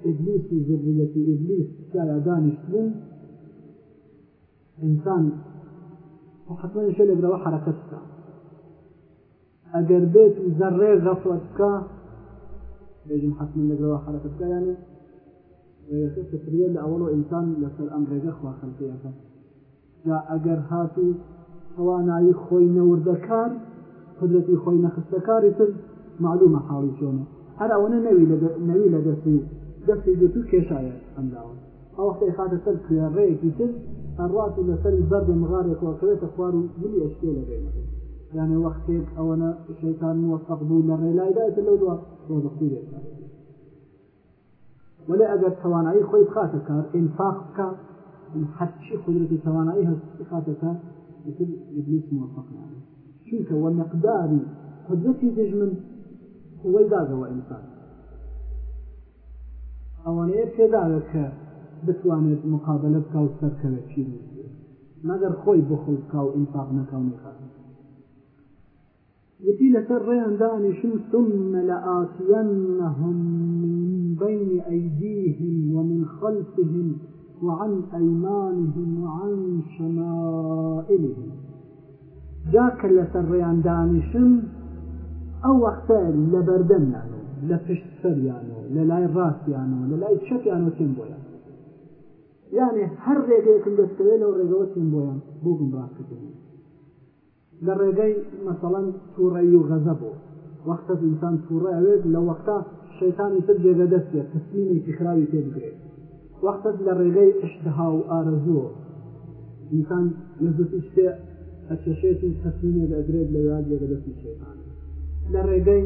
Speaker 2: ئبلیس و ذريەتی ئبلیس کارا دانیشت بوون ئینسان حتما شە لەبرەوە حرەکەت بکە. ئەگەر بێت و زەڕێ غەفڵەت بکە بێژم حتما لەبرەوە حرەکەت بکە یانێ ڕێگەکە فتریە لە ئەوڵ ئینسان لەسەر ئەم ڕێگە خوا خەلقیەکە جا ئەگەر هات و توانایی خۆی نەوردەکار قدرەتی خۆی نەخستەکاری تر معلومە حاڵی چۆنە. هەر ئەوەنە نەوی لە دەستی دەستی گرت و کێشایە ئەمداوە ئەو وەختەی خاتە سەر کوێڕەیەکی تر ئەڕات و لەسەری بەردە مغارێکەوەکەوێتە خوار و بلی ئەشکێ لەگەی یانێ وەختێک ئەوەنە شەیتان وەفق بوو لە ڕێلایدایتە لەو دووە ڕۆزەختی لێتە ولی ئەگەر توانایی خۆی بخاتە کار ئینفاق بکە حەچی قدرەتی توانایی هەست بخاتە کار مثل إبليس موفق يعني شوك ومقدار قدرتي دجمن هو داغا وإنسان ئەوانەیە پێداگە کە بتوانێت مقابلە بکە و سەرکەوێت چی مەگەر خۆی بخڵ بکە و وتي لسر ريان دانشن ثم لآتينهم من بين أيديهم ومن خلفهم وعن أيمانهم وعن شمائلهم. جاك لسر ريان دانشن أو وقتها لبردن يعني لفشت سريانو للاي راسيانو للاي شكيانو تنبويا. يعني هر ريقيكم دستوين أو ريقوة تنبويا بوكم راكتين لە ڕێگەی مەسەڵەن تووڕێی و غەزەبوو وەختە ئینسان تووڕێ ئەوێت لە وەختا شەیتانی تر جێگە دەستێت تسلینێکی خراوی تێ بگرێت. وەختت لە ڕێگەی ئشتها و ئارەزووە ئینسان لەزوتی شتێ ئەچەشێتی تەسلینێک ئەدرێت لە یاد جێگە دەستی شەیتان لە ڕێگەی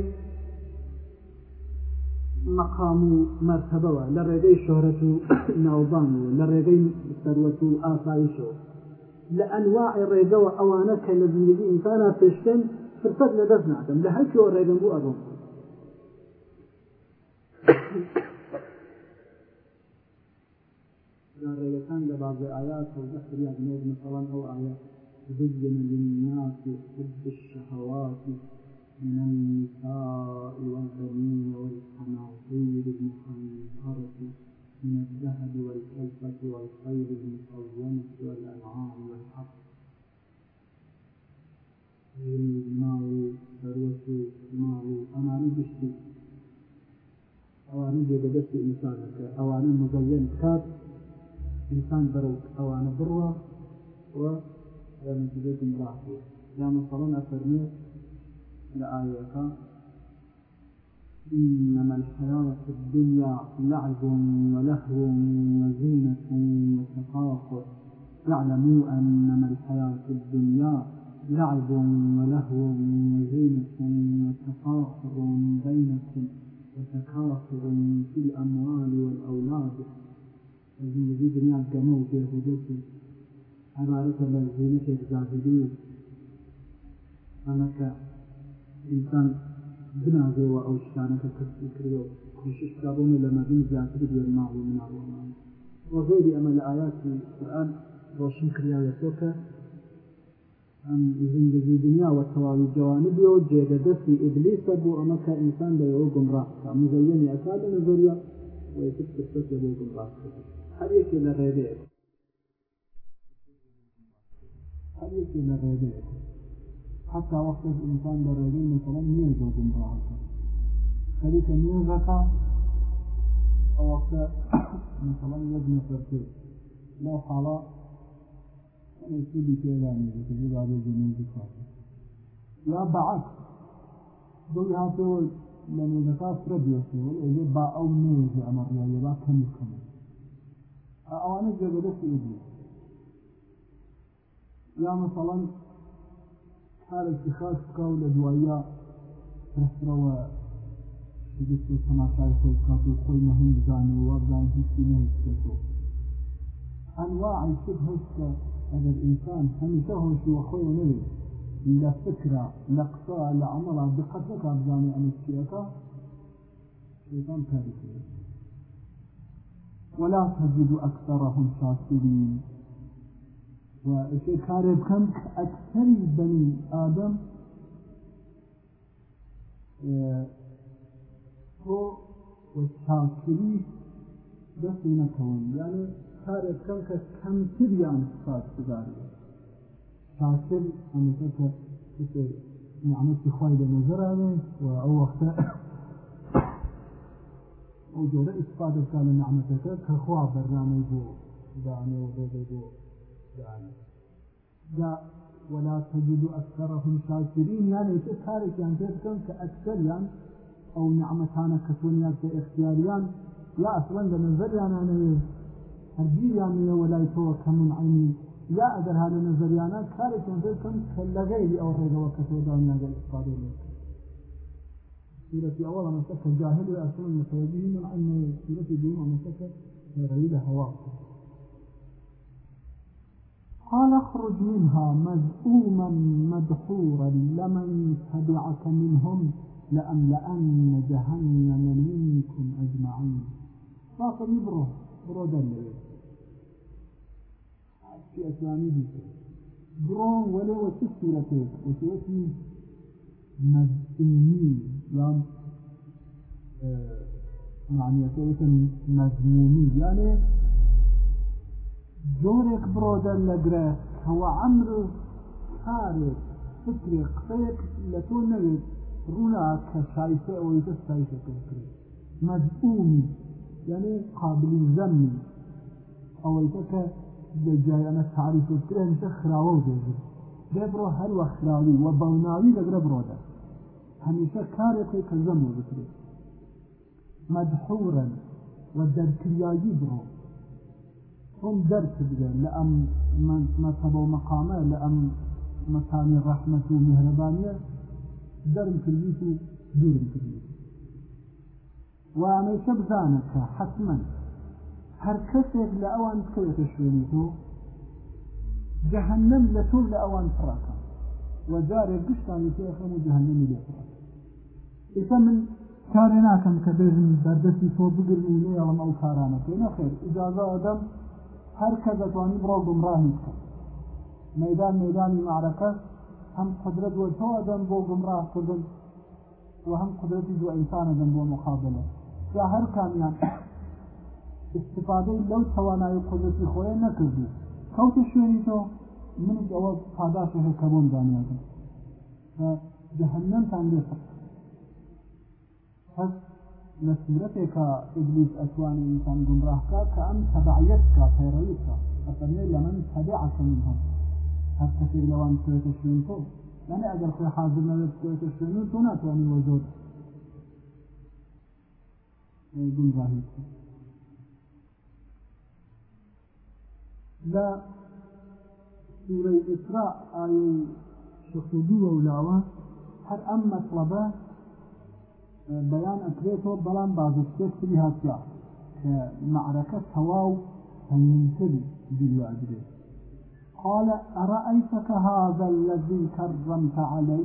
Speaker 2: مەقام و مرتبەوە لە ڕێگەی شۆرەت و ناوبان و لە ڕێگەی سەروەت و ئاسایشەوە لە ئەنواعی ڕێگەوە ئەوانە کە لە زندگی ئینسانە پێشتن فرسەت لە دەست ناکەم لە هەرکیەوە ڕێگەم بوو ئەڕۆم نارێگەکان لە بعض آيات و بەخریات نێر مثلا أو آيات. زين للناس حب الشهوات من النساء والبنين والقناطير المقنطرة من الذهب والفضة والخير المصومة والأنعام والحق. ماڵ ثروت ماڵ ئەمانە گشتی ئەوانە جێبەدەستی ئینسانەکە ئەوانە مزەن کات ئینسان بەرەو ئەوانە بڕوە و نتیجە گمڕاه یا مثلا أفرمي لآية إنما الحياة الدنيا لعب ولهو وزينة وتفاخر اعلموا أنما الحياة الدنيا لعب ولهو وزينة وتفاخر بينكم وتكاثر في الأموال والأولاد. الذي دنيا الجمو في هدوء عبارة الزينة الزاهدين أنك إنسان بنازەوە ئەو شتانەکە کەسی کردەوە. کوشش کرابوون لە مەدن زیاتر دوێر ماڵ مناڵمان وەغێری ئەمە لە ئاياتی قورآن ڕۆشن کریاەسۆکە ئەم زندگی دنیا و تەواوی جوانی بۆ جێگە دەستی ئیبلیسە بوو ئەمە کە ئینسان لەەوە گمڕاستە مزەیەنی ئەتا لە نەزەریە وەیتر پرسەت لە بۆ گمڕاست هەرەکی لە ڕێدەیە هەرەکی لە ڕێدەیە حتى وقت الإنسان لرغي مثلا يرجو جمراها خليك نيوزك أو وقت مثلا يبني فرسي لو حالا يسيبي كيلاني يسيبي بعد الجنين يا بعد دول هاتو لأنه ذكاء فرد يسول إذا با أو نيزي أمر يا يبا كم كم أوانا جبلت إبليس يا مثلا حالێکی بکە و لە دوایە و تەماشای خۆی کات و مەهم بزانێ و وابزان هیچی نەهێشتێتەوە ئەنواعی شت هەست کە ئەگەر ئینسان هەمیشە هۆشی وە خۆی نەوێت لە فکرە لە قسە لە عمڵە دقت نەکا بزانێ ئەمە ولا تجد أكثرهم شاكرين وشيء كارب كم أكثر بني آدم هو والشاكري بس نكون يعني كارب كم كم تبيان صفات تجاري شاكر أنا فكر نعمتي خواهد نظر عليه وأو وقت أو جورة إستفادة كان نعمتك كخوا برنامج بو دعني وغير بو. يعني لا ولا تجد أكثرهم شاكرين. يعني تكارك يعني تذكر كأكثر يعني أو نعمتانا كتونيات كإختياريان؟ يا أصلا بنظر يعني أنا هرجي يعني ولا يتوقع من عيني. لا أدر هذا نظر يعني كارك يعني تذكر كاللغيري أو ريد وكتو دانيا كالإفقاد سورة أولا مسكة الجاهل أصلا متوجه من عين سورة دون مسكة غير هواء قال اخرج منها مذءوما مدحورا لمن تبعك منهم لأملأن جهنم منكم أجمعين. فاقر يبره برو دلل في أسلامي دي برو ولا وتسورتي مذءومين يعني آه يعني يقول مذمومين يعني جۆرێک بڕۆ دەرلەگرێ هەوە ئەمر کارێک فکرێک قسەیەک لە تۆ نەوێت ڕوونا کە شایسە ئەوەی کە سایشەکەکرێت مەزئومی یعنی قابلی زەمی ئەوەی کە جای ئەمە تعریفکرێ هەمیشە خراوە و دێژێت دێ بڕۆ هەروە خراوی وە بەوناوی لەگرە بڕۆدا هەمیشە کارێکی کە زەم و بکرێت مەدحورن و دەرکریایی بڕۆ هم درس بگەن لە ئەم مەتەبە و مەقامە لە ئەم مەکانی ڕەحمەت و میهرەبانیە دەرم کردیت و دوورم کردیت و ئەمەیشە بزانە کە حتمما هەر کەسێک لە ئەوان بکەوێتە شوێنی تۆ جەهنم لە تۆ لە ئەوان پڕاکە و جارێک گشتانی پێخەم و جەهنمی لێ پڕاکە ئێستا من کارێ ناکەم کە بێژم بەردەستی تۆ بگرن و لێڵم ئەو کارانەکەی نەخێر ئجازە ئەدەم هەر کە دەتوانانی بڕۆ گمڕاهی بکە مەدان مێدانی معرەکە هەم قدرت وەتەوە دەن بۆ گمڕاهکردن و هەم قدرەتی دو ئینسانە دەن بۆ مقابلە جا هەر کامیان استفادەی لەو توانایی قدرەتی خۆیان نەکردو کەوتە شوێنی تۆ من ئەوە پاداشە هەیە کە بۆم دانیازم جهنمتان لێ هەست لە سورەتێکە ئبلیس ئەتوانی ئینسان گمڕاهکە کە ئەم تەبعەتکە پەیڕەویکە ئەفەرمێ لە من تەبعەکە منهم هەر کەسێک لەوان بکوێتە شوێن تۆ یعنی ئەگەر حاضر نەبێت بکوێتە شوێن و تۆ ناتوانانی وە زۆر گمڕاهی لە سورەی ئسرا ئاەی شخودووە ولاوە هەر ئەم بەیان ئەکرێتەوە بەڵام بازشتێک تری هاتیا کە معرەکە تەواو هەنگتر بیلوادرێت قال أرأيتك هذا الذي كرمت علي؟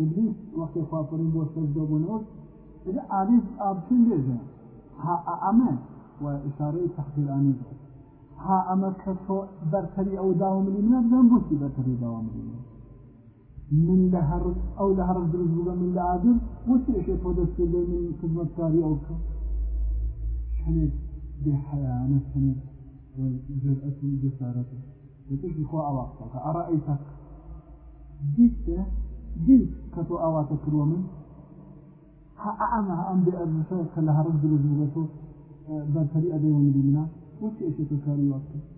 Speaker 2: إبليس وقت خاطرين بوش تجدبونه إذا عريض أبشن ليجا ها أعمى وإشارة تحقير آنيز ها أما كتو برتري أو داوم الإمنا بزن بوشي برتري داوم الإمنا من لهر أو لهر الدرز بغا من لعادل تودست لي من خدمة كاري أو كا شنت بحياة نفسنت وجرأة جسارته يتجي خو أواقتك أرأيتك جيت جيت كتو رومن ها أعمى أم بأرمشاك كلها رجل زوجته برتري أدي ومدينة وشي إشي تكاري وقتك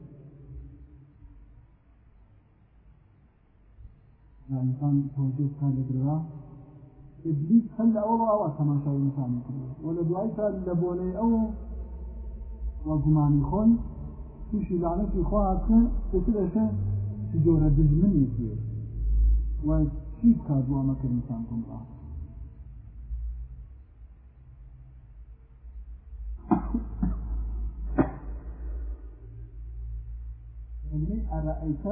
Speaker 2: انسان توجه كان لدرا ابليس خلى اوه اوه كما شاء الانسان ولا دعيت لبولي اوه وقماني خوي توشي لعنتي خواهك تسل اشي تجوره دجمن يتيه وشي كاد وامك الانسان كم راه يعني أرأيت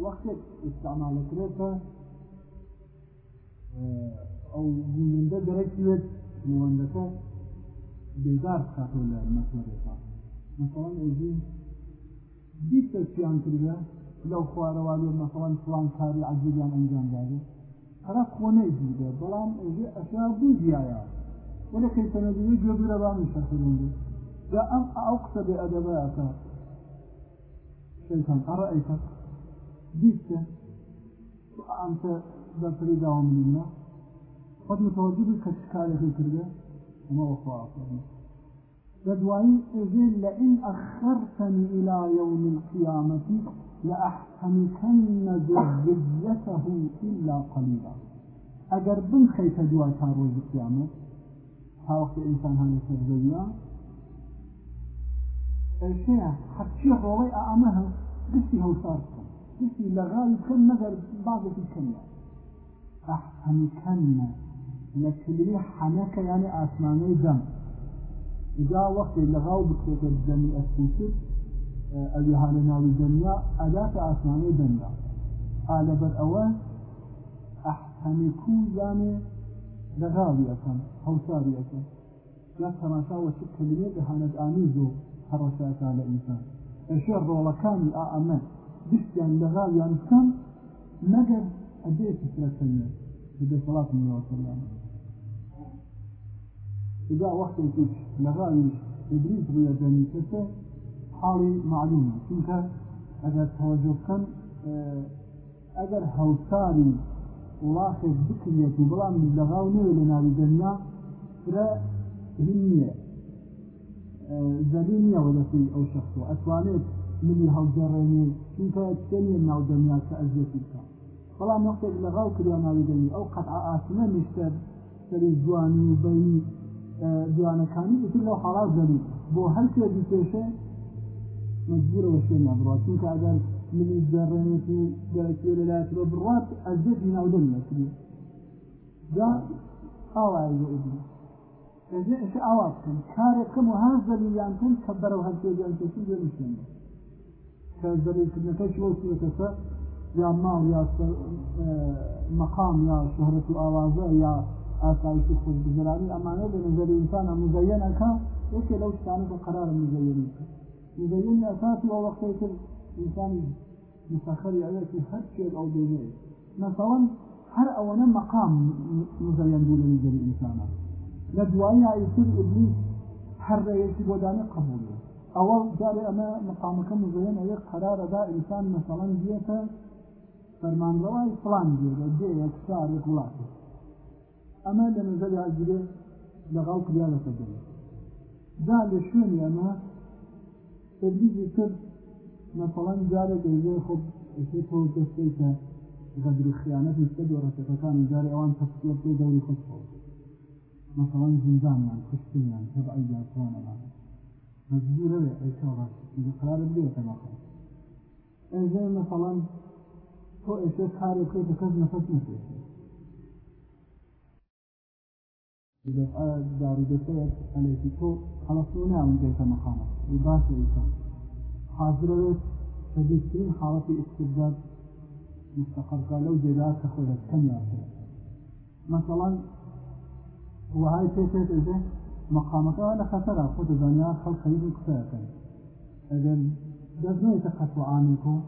Speaker 2: وقت استعمال كريتا من ده درجة موندك بيدار خاطر المسورة مثلا أجي بیست چیان کردە لەو خوارەوانی مەسەڵەن فلان کاری عجیبیان ئەنجام داێ هەرا خۆنەی دیدە بەڵام ئێژێ ئەشا دوو دیایە وەلە کەیتەنەدیوی گوێبرە بامی شەخرون بوو جا ئەم ئەو قسە بێ ئەدەبەکە شەیتان ئەڕەئیتە بیستە ئەمتە بەپری داوام منە خۆت متوەجب کە کارێکی کردە ئەمە وەخواافێنە بدوائي إذن لئن أخرتني إلى يوم القيامة لأحتمكن ذريته إلا قليلا. أجر بن خيت دواء تاروز القيامة. ها وقت إنسان هذا سرزويا الشيء حتى روي أعمها قسي هو قسي لغاية كم مجر بعض في الكلمة. أحتمكن لكلمة حنك يعني آسماني دم إذا وقت لغاو بكتة الجميع السوسر أبي هالنا الدنيا أداة أسمان الدنيا آل بر أول أحسنكو يعني لغاوي أكن هوساري أكن لا تماشا وشك كلمة بهاند آنيزو حرشات على إنسان الشر ولكان أأمن لغاوي أديت سلسلة بدي صلاة من الله وسلم. إذا وقت يكش لغاية إبليس بيا جميسته حالي معلومة چونك أجر توجه كان أجر هوساري ولاخذ ذكريتي بلا من لغاو نوي لنا الدنيا فرا هنية زلينية ولا في أو شخص. منی هەڵجەڕێنێ چونکە چەنە ناو دەمیا کە ئەزیەتی بکە. بەڵام نقطێک لەغاو کردوە ناوی دەمی ئەو قەت ئاسمە نیشتەر سەری جوانی و بەنی جوانەکانی ئتر لەو حڵات دەبی بۆ هەر کوێدی پێشە مجبورەوە شوێنیان بڕات چونکە ئەگەر منی جەڕێنێت و دەکوێ لەلایەوە بڕات ئەزیەتی ناو دەمیەکری جا ئاوای ئەدی ئەوە بکەن. کارێکم و هەر زەبییان کن کە بەرەو هەرکێ گەلکەسی دەنیشێنێت زەلیکردنەکەی شوە سوەتەسە یا ماڵ یا مقام یا شهرەت و ئاوازە یا آسایش خود بزرانی امانه به نظر انسان مزین اکا یکی لو شتانه که قرار مزین اکا مزين أساسي ووقت إنسان مسخر يعيش هر شيء أو دينه مثلا هر أولا مقام مزين دون نزل الإنسان لدوايا يصير إبليس هر يشي بوداني قبوله أول جاري أما مقامك مزين أيك قرار دا مثلا جيتا فرمان رواي فلان جيتا جي يكسار يقلاته أما لنزل عجله لغاو كريالة تجري دا لشوني أما إبليس يصير مثلا جاري جيزي خب يشيطه دستيتا غدر خيانة يستدور فكان جاري أوان تفصيل في دوري خصوص مثلا زندان يعني خشتين يعني تبعي جاتوان يعني مجبور أي شغل إذا قرار بديه تماما إذا مثلا تو إيش كاري كيف كذا نفس نفسه؟ إذا داري دسيت عليه تو خلاص منا من جيت مقامه. يباش إيش حاضر له تدريسين حالة استبداد مستقر قالوا جدات تخرج كم يأكل مثلا وهاي تيتيت إذا مقامك أنا خسر خود دنيا خلق خريج كفاية أجل دزني تقطع عنكم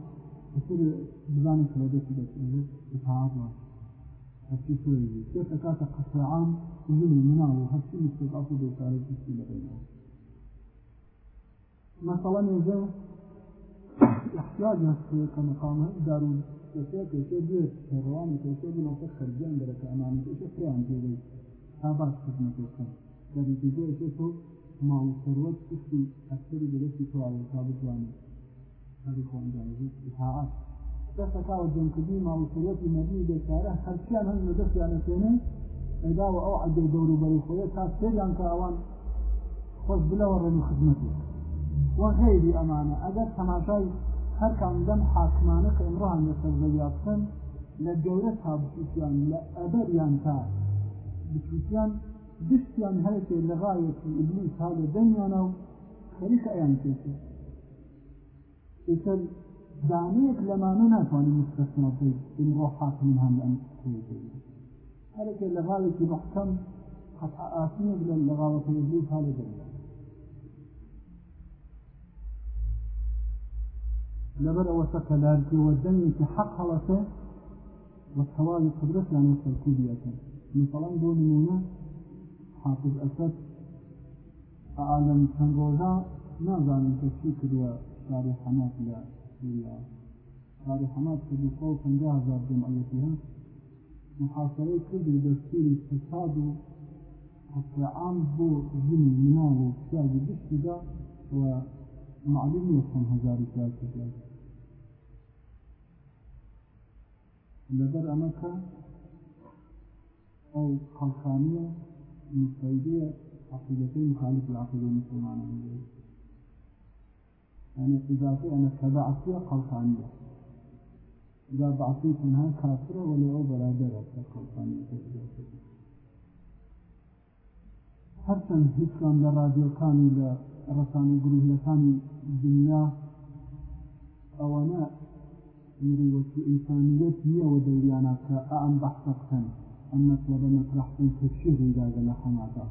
Speaker 2: يصير بزاني كلادة كده إتعاب هالشي سوي كيف كانت قطع عام يجي منه هالشي مستضعف بوسالة تسكيل بينه مثلا إذا احتياج نفسه كمقام دارون كيف كيف بيت هروان كيف بنوصل خرجان درك أمامك إيش فريان تيجي هذا خدمتك دەریجێ تۆ ماڵ سەروەت پشتی ئەکتری بەدەستی تۆواڵ تا بتوانێت هەری خۆنجانزی ئتاعات دەستەکاوە جۆنکردی ماڵ سەروەتی مەدی بێکارە هەرچیان هەن لە دەستیانەتێنێ ئەداوە ئەو عەدە دەوروبەری خۆیە تا سێریان کە ئەوان خۆش بلەوە ڕێنی خدمەتی وغيري أمانة أجر تماشاي هر كان دم حاكمانة كإمران يسر زيادتن لجورتها بشوتيان لأبريان تا بشوتيان دشتیان هەیەکێ لە غایەتی ئبلیس ها لە دەنگیانە و خەریکە ئەیان کێشێ ئیتر دانەیەک لەمانە ناتوانانی مستەسنا بکەیت این ڕۆحات من هەم لەم هەرێکێ لە غاوێکی محکەم قطع ئاسنێک لە لەغاوەتی ئبلیس ها لە دەنگیان لبر وسك لارك في حق هلسه وتوالي قدرت يعني الكوبية مثلا دون نمونه حافظ ئەسد عالم چەند ڕۆژە نازانم کە چی کردووە شاری حەمات لە سووریا شاری حەمات کردی سە پنجاه هزار جمعەتی هەست محاصرەی کردی دەستوری فساد و قطعام بۆ ژنی مناڵ و پیاوی گشتیدا و معلوم نیە چەند هەزاری پیاز کردیان لەبەر ئەمەکە مستويدية عقيدتين مخالف العقيدة المسلمانية يعني إضافة أنا كبعثية خلقانية إذا بعثيت منها كافرة ولا أو برادرة خلقانية هرچەند هیچکان لە رادیۆکانی لە ڕسانی گروهلەکانی دنیا ئەوەنە مروەتی ئینسانیت نییەوە دەوریانە کە ئەم بەحسە أما مسألة مطرح تفسير إذا قال حماتا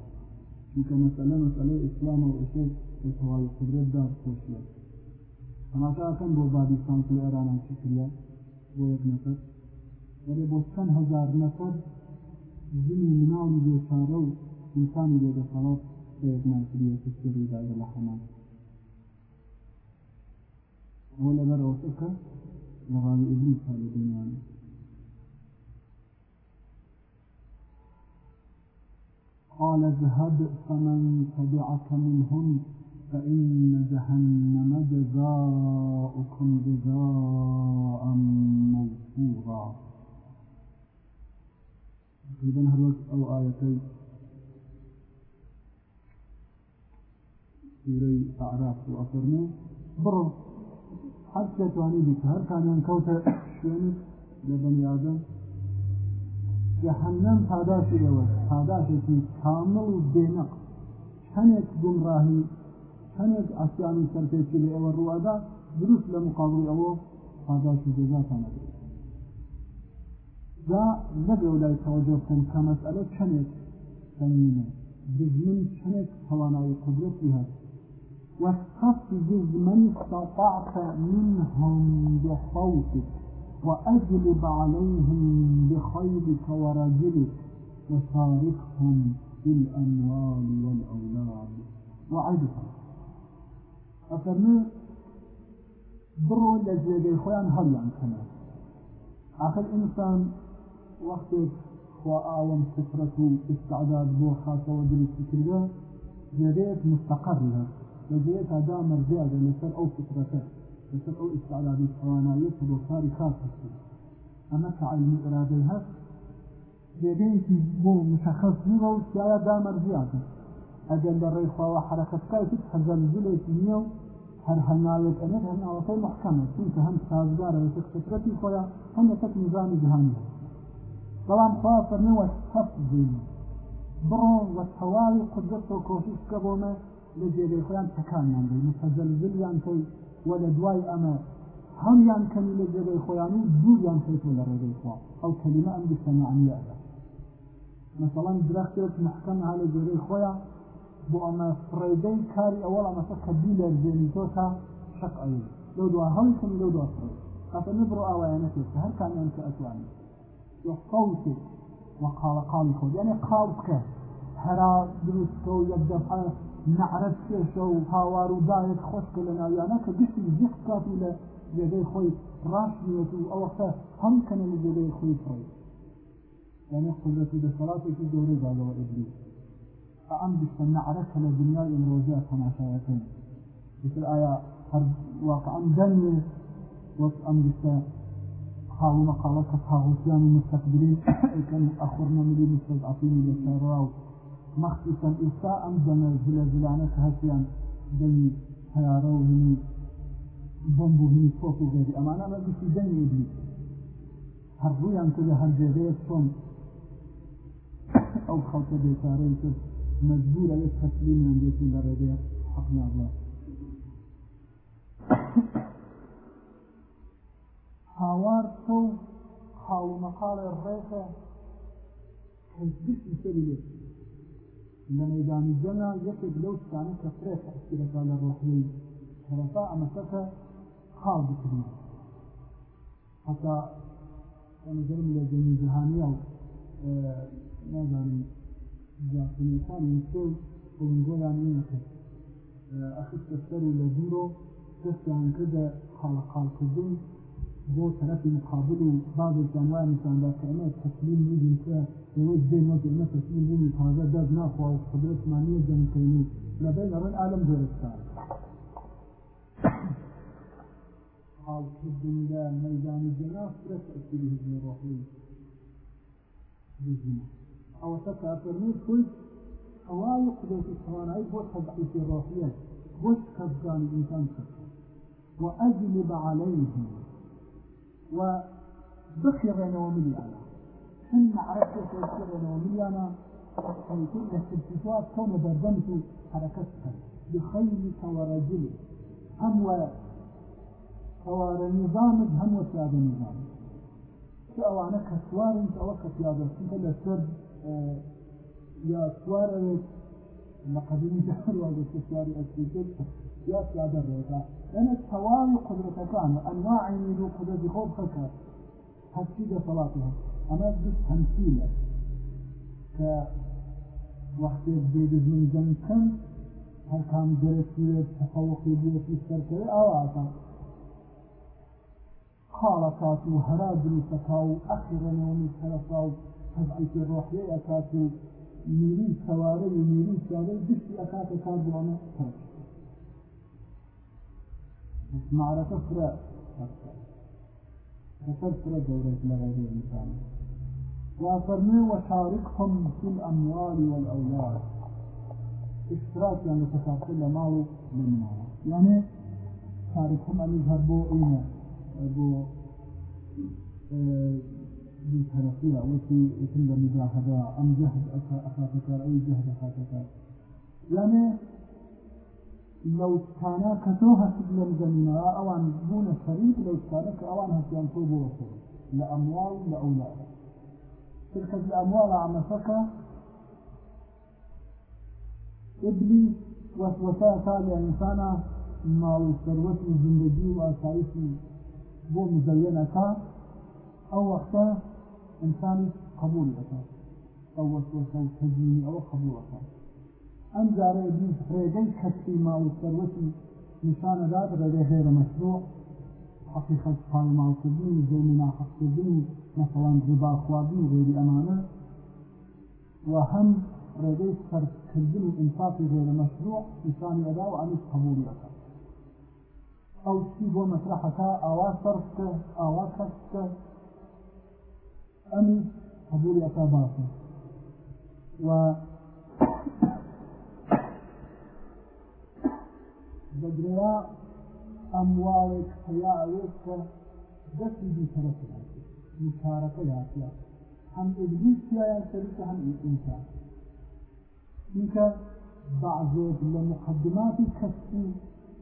Speaker 2: تلك مسألة مسألة إسلام وإشي وتوالي القدرة دار توشيا حماتا كان بو بابي سان في الإيران عن شكريا بو يك نفر. ولي بو سن هزار نفر جني مناولي بيشارو إنساني بيدا صلاة بيك نفسية تفسير إذا قال حماتا ولا برا وسكا لغاية إبليس هذا الدنيا قال اذهب فمن تبعك منهم فإن جهنم جزاؤكم جزاء موفورا إذا هل أو آيتين؟ سورة أعراف وأفرمي برو حتى تواني بك. هل كان ينكوت؟ شوينك لبني آدم. جەهەنەم پاداشەوە پاداشێکی کامل و بێنەق هەنێک گومڕاهی هەنێک ئاسیانی سەرپێکی لە ئێوە ڕوادا دروست لە مقابلی ئەوە پاداش و جێزاتانە دا نەبێ لای تەوەجۆ بکەن کە مەسئلە چەندێک سەنگینە دژمن چەندێک توانایی قدرەتی هەست واستخف جزما استطعت منهم بخوفك وأجلب عليهم بخيلك ورجلك وشاركهم في الأموال والأولاد. وعدهم. أفرمي برو لجيجي خوان هل يعني آخر إنسان وقت خوا آوام سفرة استعداد بو خاصة ودرس كرده جيجيت مستقر لها لجيجيت هذا مرجع لسر أو سفرته لسر أو استعداد الحواناية بو كاري خاصة أما كعلم إرادة هست. جێگەیەکی بۆ مشخص نیوە و سایە دامەرزیاتە ئەگەر لە ڕێخواوە حرەکەتکایت حەزەلزلێکی نییە و هەر هەناوێت ئەنێت هەناوەکەی محکەمە چونکە هەم سازگارە لە فکرەتی خۆیان هەم لەسەر نظامی جهانی بەڵام خوا فەرمەوە حەفزین بڕۆ وە تەواوی قدرت و کۆشیشکە بۆمە لە جێگەی خۆیان تەکانیان بێ متەزەلزلیان وە لە دوای ئەمە هەمیان کەمی لە جێگەی خۆیان و دوویان کەیتۆ لە ڕێگەی خوا ئەو کەلیمە ئەم بستەمەعنیەدە مثلا درختێک محکەم لە جێگەی خۆیان بۆ ئەمە فڕێدەی کاری ئەوەڵ ئەمەسە کە دی لە ژێنی تۆ تا شق ئەوی لەو دو هەڵکەم لەو دو فڕێ ئەفەنە بڕۆ ئاوایانەکێت هەر کامیان کە ئەتوانێت وقوتك وقال قال خود يعني قاوتك نعرف كيشو هاوار ودايت خوشك لنا يعني كبسي زيق كافي لجدي خوي راشنية أو وقتا هم كان لجدي خوي فري يعني قدرة بصلاة في دوري هذا وإبليس أم بستمع ركل الدنيا إن روزات تماشايتين مثل آية واقعا دنيا وأم بستمع حاول مقالة كفاغوسيان المستقبلين كانوا أخرنا من المستضعفين للشراو مخصوصا إساء أمدنا زلزلانة هسيان دني هيارو هني بمبو هني صوت غيري أما أنا ما بس دني إبليس هربويان كذا هرجيغيت صن أو خلط بيتارين كذا مجبورة للتسليم من بيت الله حقنا الله هاوار تو خاو مقال الريخة سبيل لميدان الجنة يكد لو كان كفريخ أسئلة على الروحي. كرفاء مسكة خال بكريم حتى أنا جرم لجنة جهانية. نظام جاكني كان يسوي ونقول عن إنك أخذت السر لديرو تسعى كذا خال خال كذين بۆ تەرەفی مقابل و بابێکیان وایە نیشاندا کەمە تەسلیم میدین کە ئێوە دێن وەگەمە تەسلیم بوونی تازە دەست ناخوا و قدرتمانیە جەمکەین لە بین ئەڕێن ئالم دۆرستان حاڵکردن لە مەدانی جەنا فرە تەسیری هزمی ڕۆحی ئەوە تەکە فەرمووی خۆی ئەوای قدرتی توانایی بۆ تەبعیتی ڕۆحیە بۆ کەبگانی ئینسان کرد وأجلب عليهم نومي أنا حن عرفت نومي أنا فيكون الاستفسار كون بردمت حركتك بخيلك ورجلك. هم و سوار نظام هم وسياد نظام كأوانا كسوار انت وقت يا انت لسر يا سوار لقديم جهر وهذا السوار أسفل يا سيادة الرئيسة لأن التواوي قدرة كان أنواع من قدرة خوف فكر هتشيد صلاتها أما بس تمثيلة كوقت بيد من جنكن هل كان درسية تفوقي بيه في السركة أو عطا خالقات وهراد الفكاو أخيرا يوم الثلاثة تبعية الروحية أكاتو ميري سواري ميري سواري بس أكاتو كابوانا ترك معركة فقد فرع دورة لغير الإنسان. وفرمي وشاركهم في الأموال والأولاد. اشتراك يعني تفاصيل مال من مال يعني شاركهم أن يذهبوا إينا بو بالترفيع وفي يتم المجاهدة أم جهد أخاتك أي جهد أخاتك يعني لو كان كتوها سبل الجنة أوان بون شريك لو كان كأوان هتيان توبوا وصول لأموال لأولاد. تلك الأموال عمسك إبليس وسوسة تالي إنسانا مال ثروت زندگی و آسایشی بۆ مزەنەکە ئەو وەختە ئینسانی قبول دەکات ئەو وەسوسە و تەجینی ئەوە قبولەکە ئەم جارە ڕێگەی کەسی ماڵ سەروەتی نیشانەدات ڕێگەی غێرە مەشروع حقیقت پاڵماڵکردن زۆمی ناحەقکردن مثلا ڕبا خواردن و غێری ئەمانە و هەم ڕێگەی سەرکردن و ئینفاقی غێرە مەشروع نیشانی ئەدا و ئەمیش قبول دەکات ئەو چی بۆ مەسرحەکە ئاوا سەرکە ئاوا کەسکە ئەمی قبولیەکە باشە و بەدرێوا ئەمواڵێک هەیە ئەوێت کە دەستی بیتەرەکە کارەکە یاتیا هەم ئبلیس یان شەریکە هەم ئینسان اینکە بعضێک لە مقدماتی کەسبی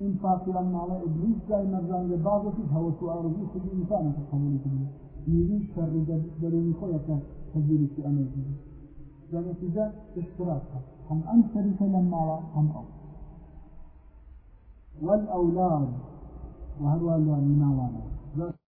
Speaker 2: انفاقی ماڵە ئبلیس جای مەرزان لە بازێکی هەوەت و ئارزوی خودی ئینسانەکە قبولی کردن نیوی شەڕی دەرونی خۆیەکە تەجیرێکی ئەمێکی جانەتیجا اشتراکە هم ئەم شەریکە لە ماڵە هەم ئەو والأولاد وهل والوالد ناوانا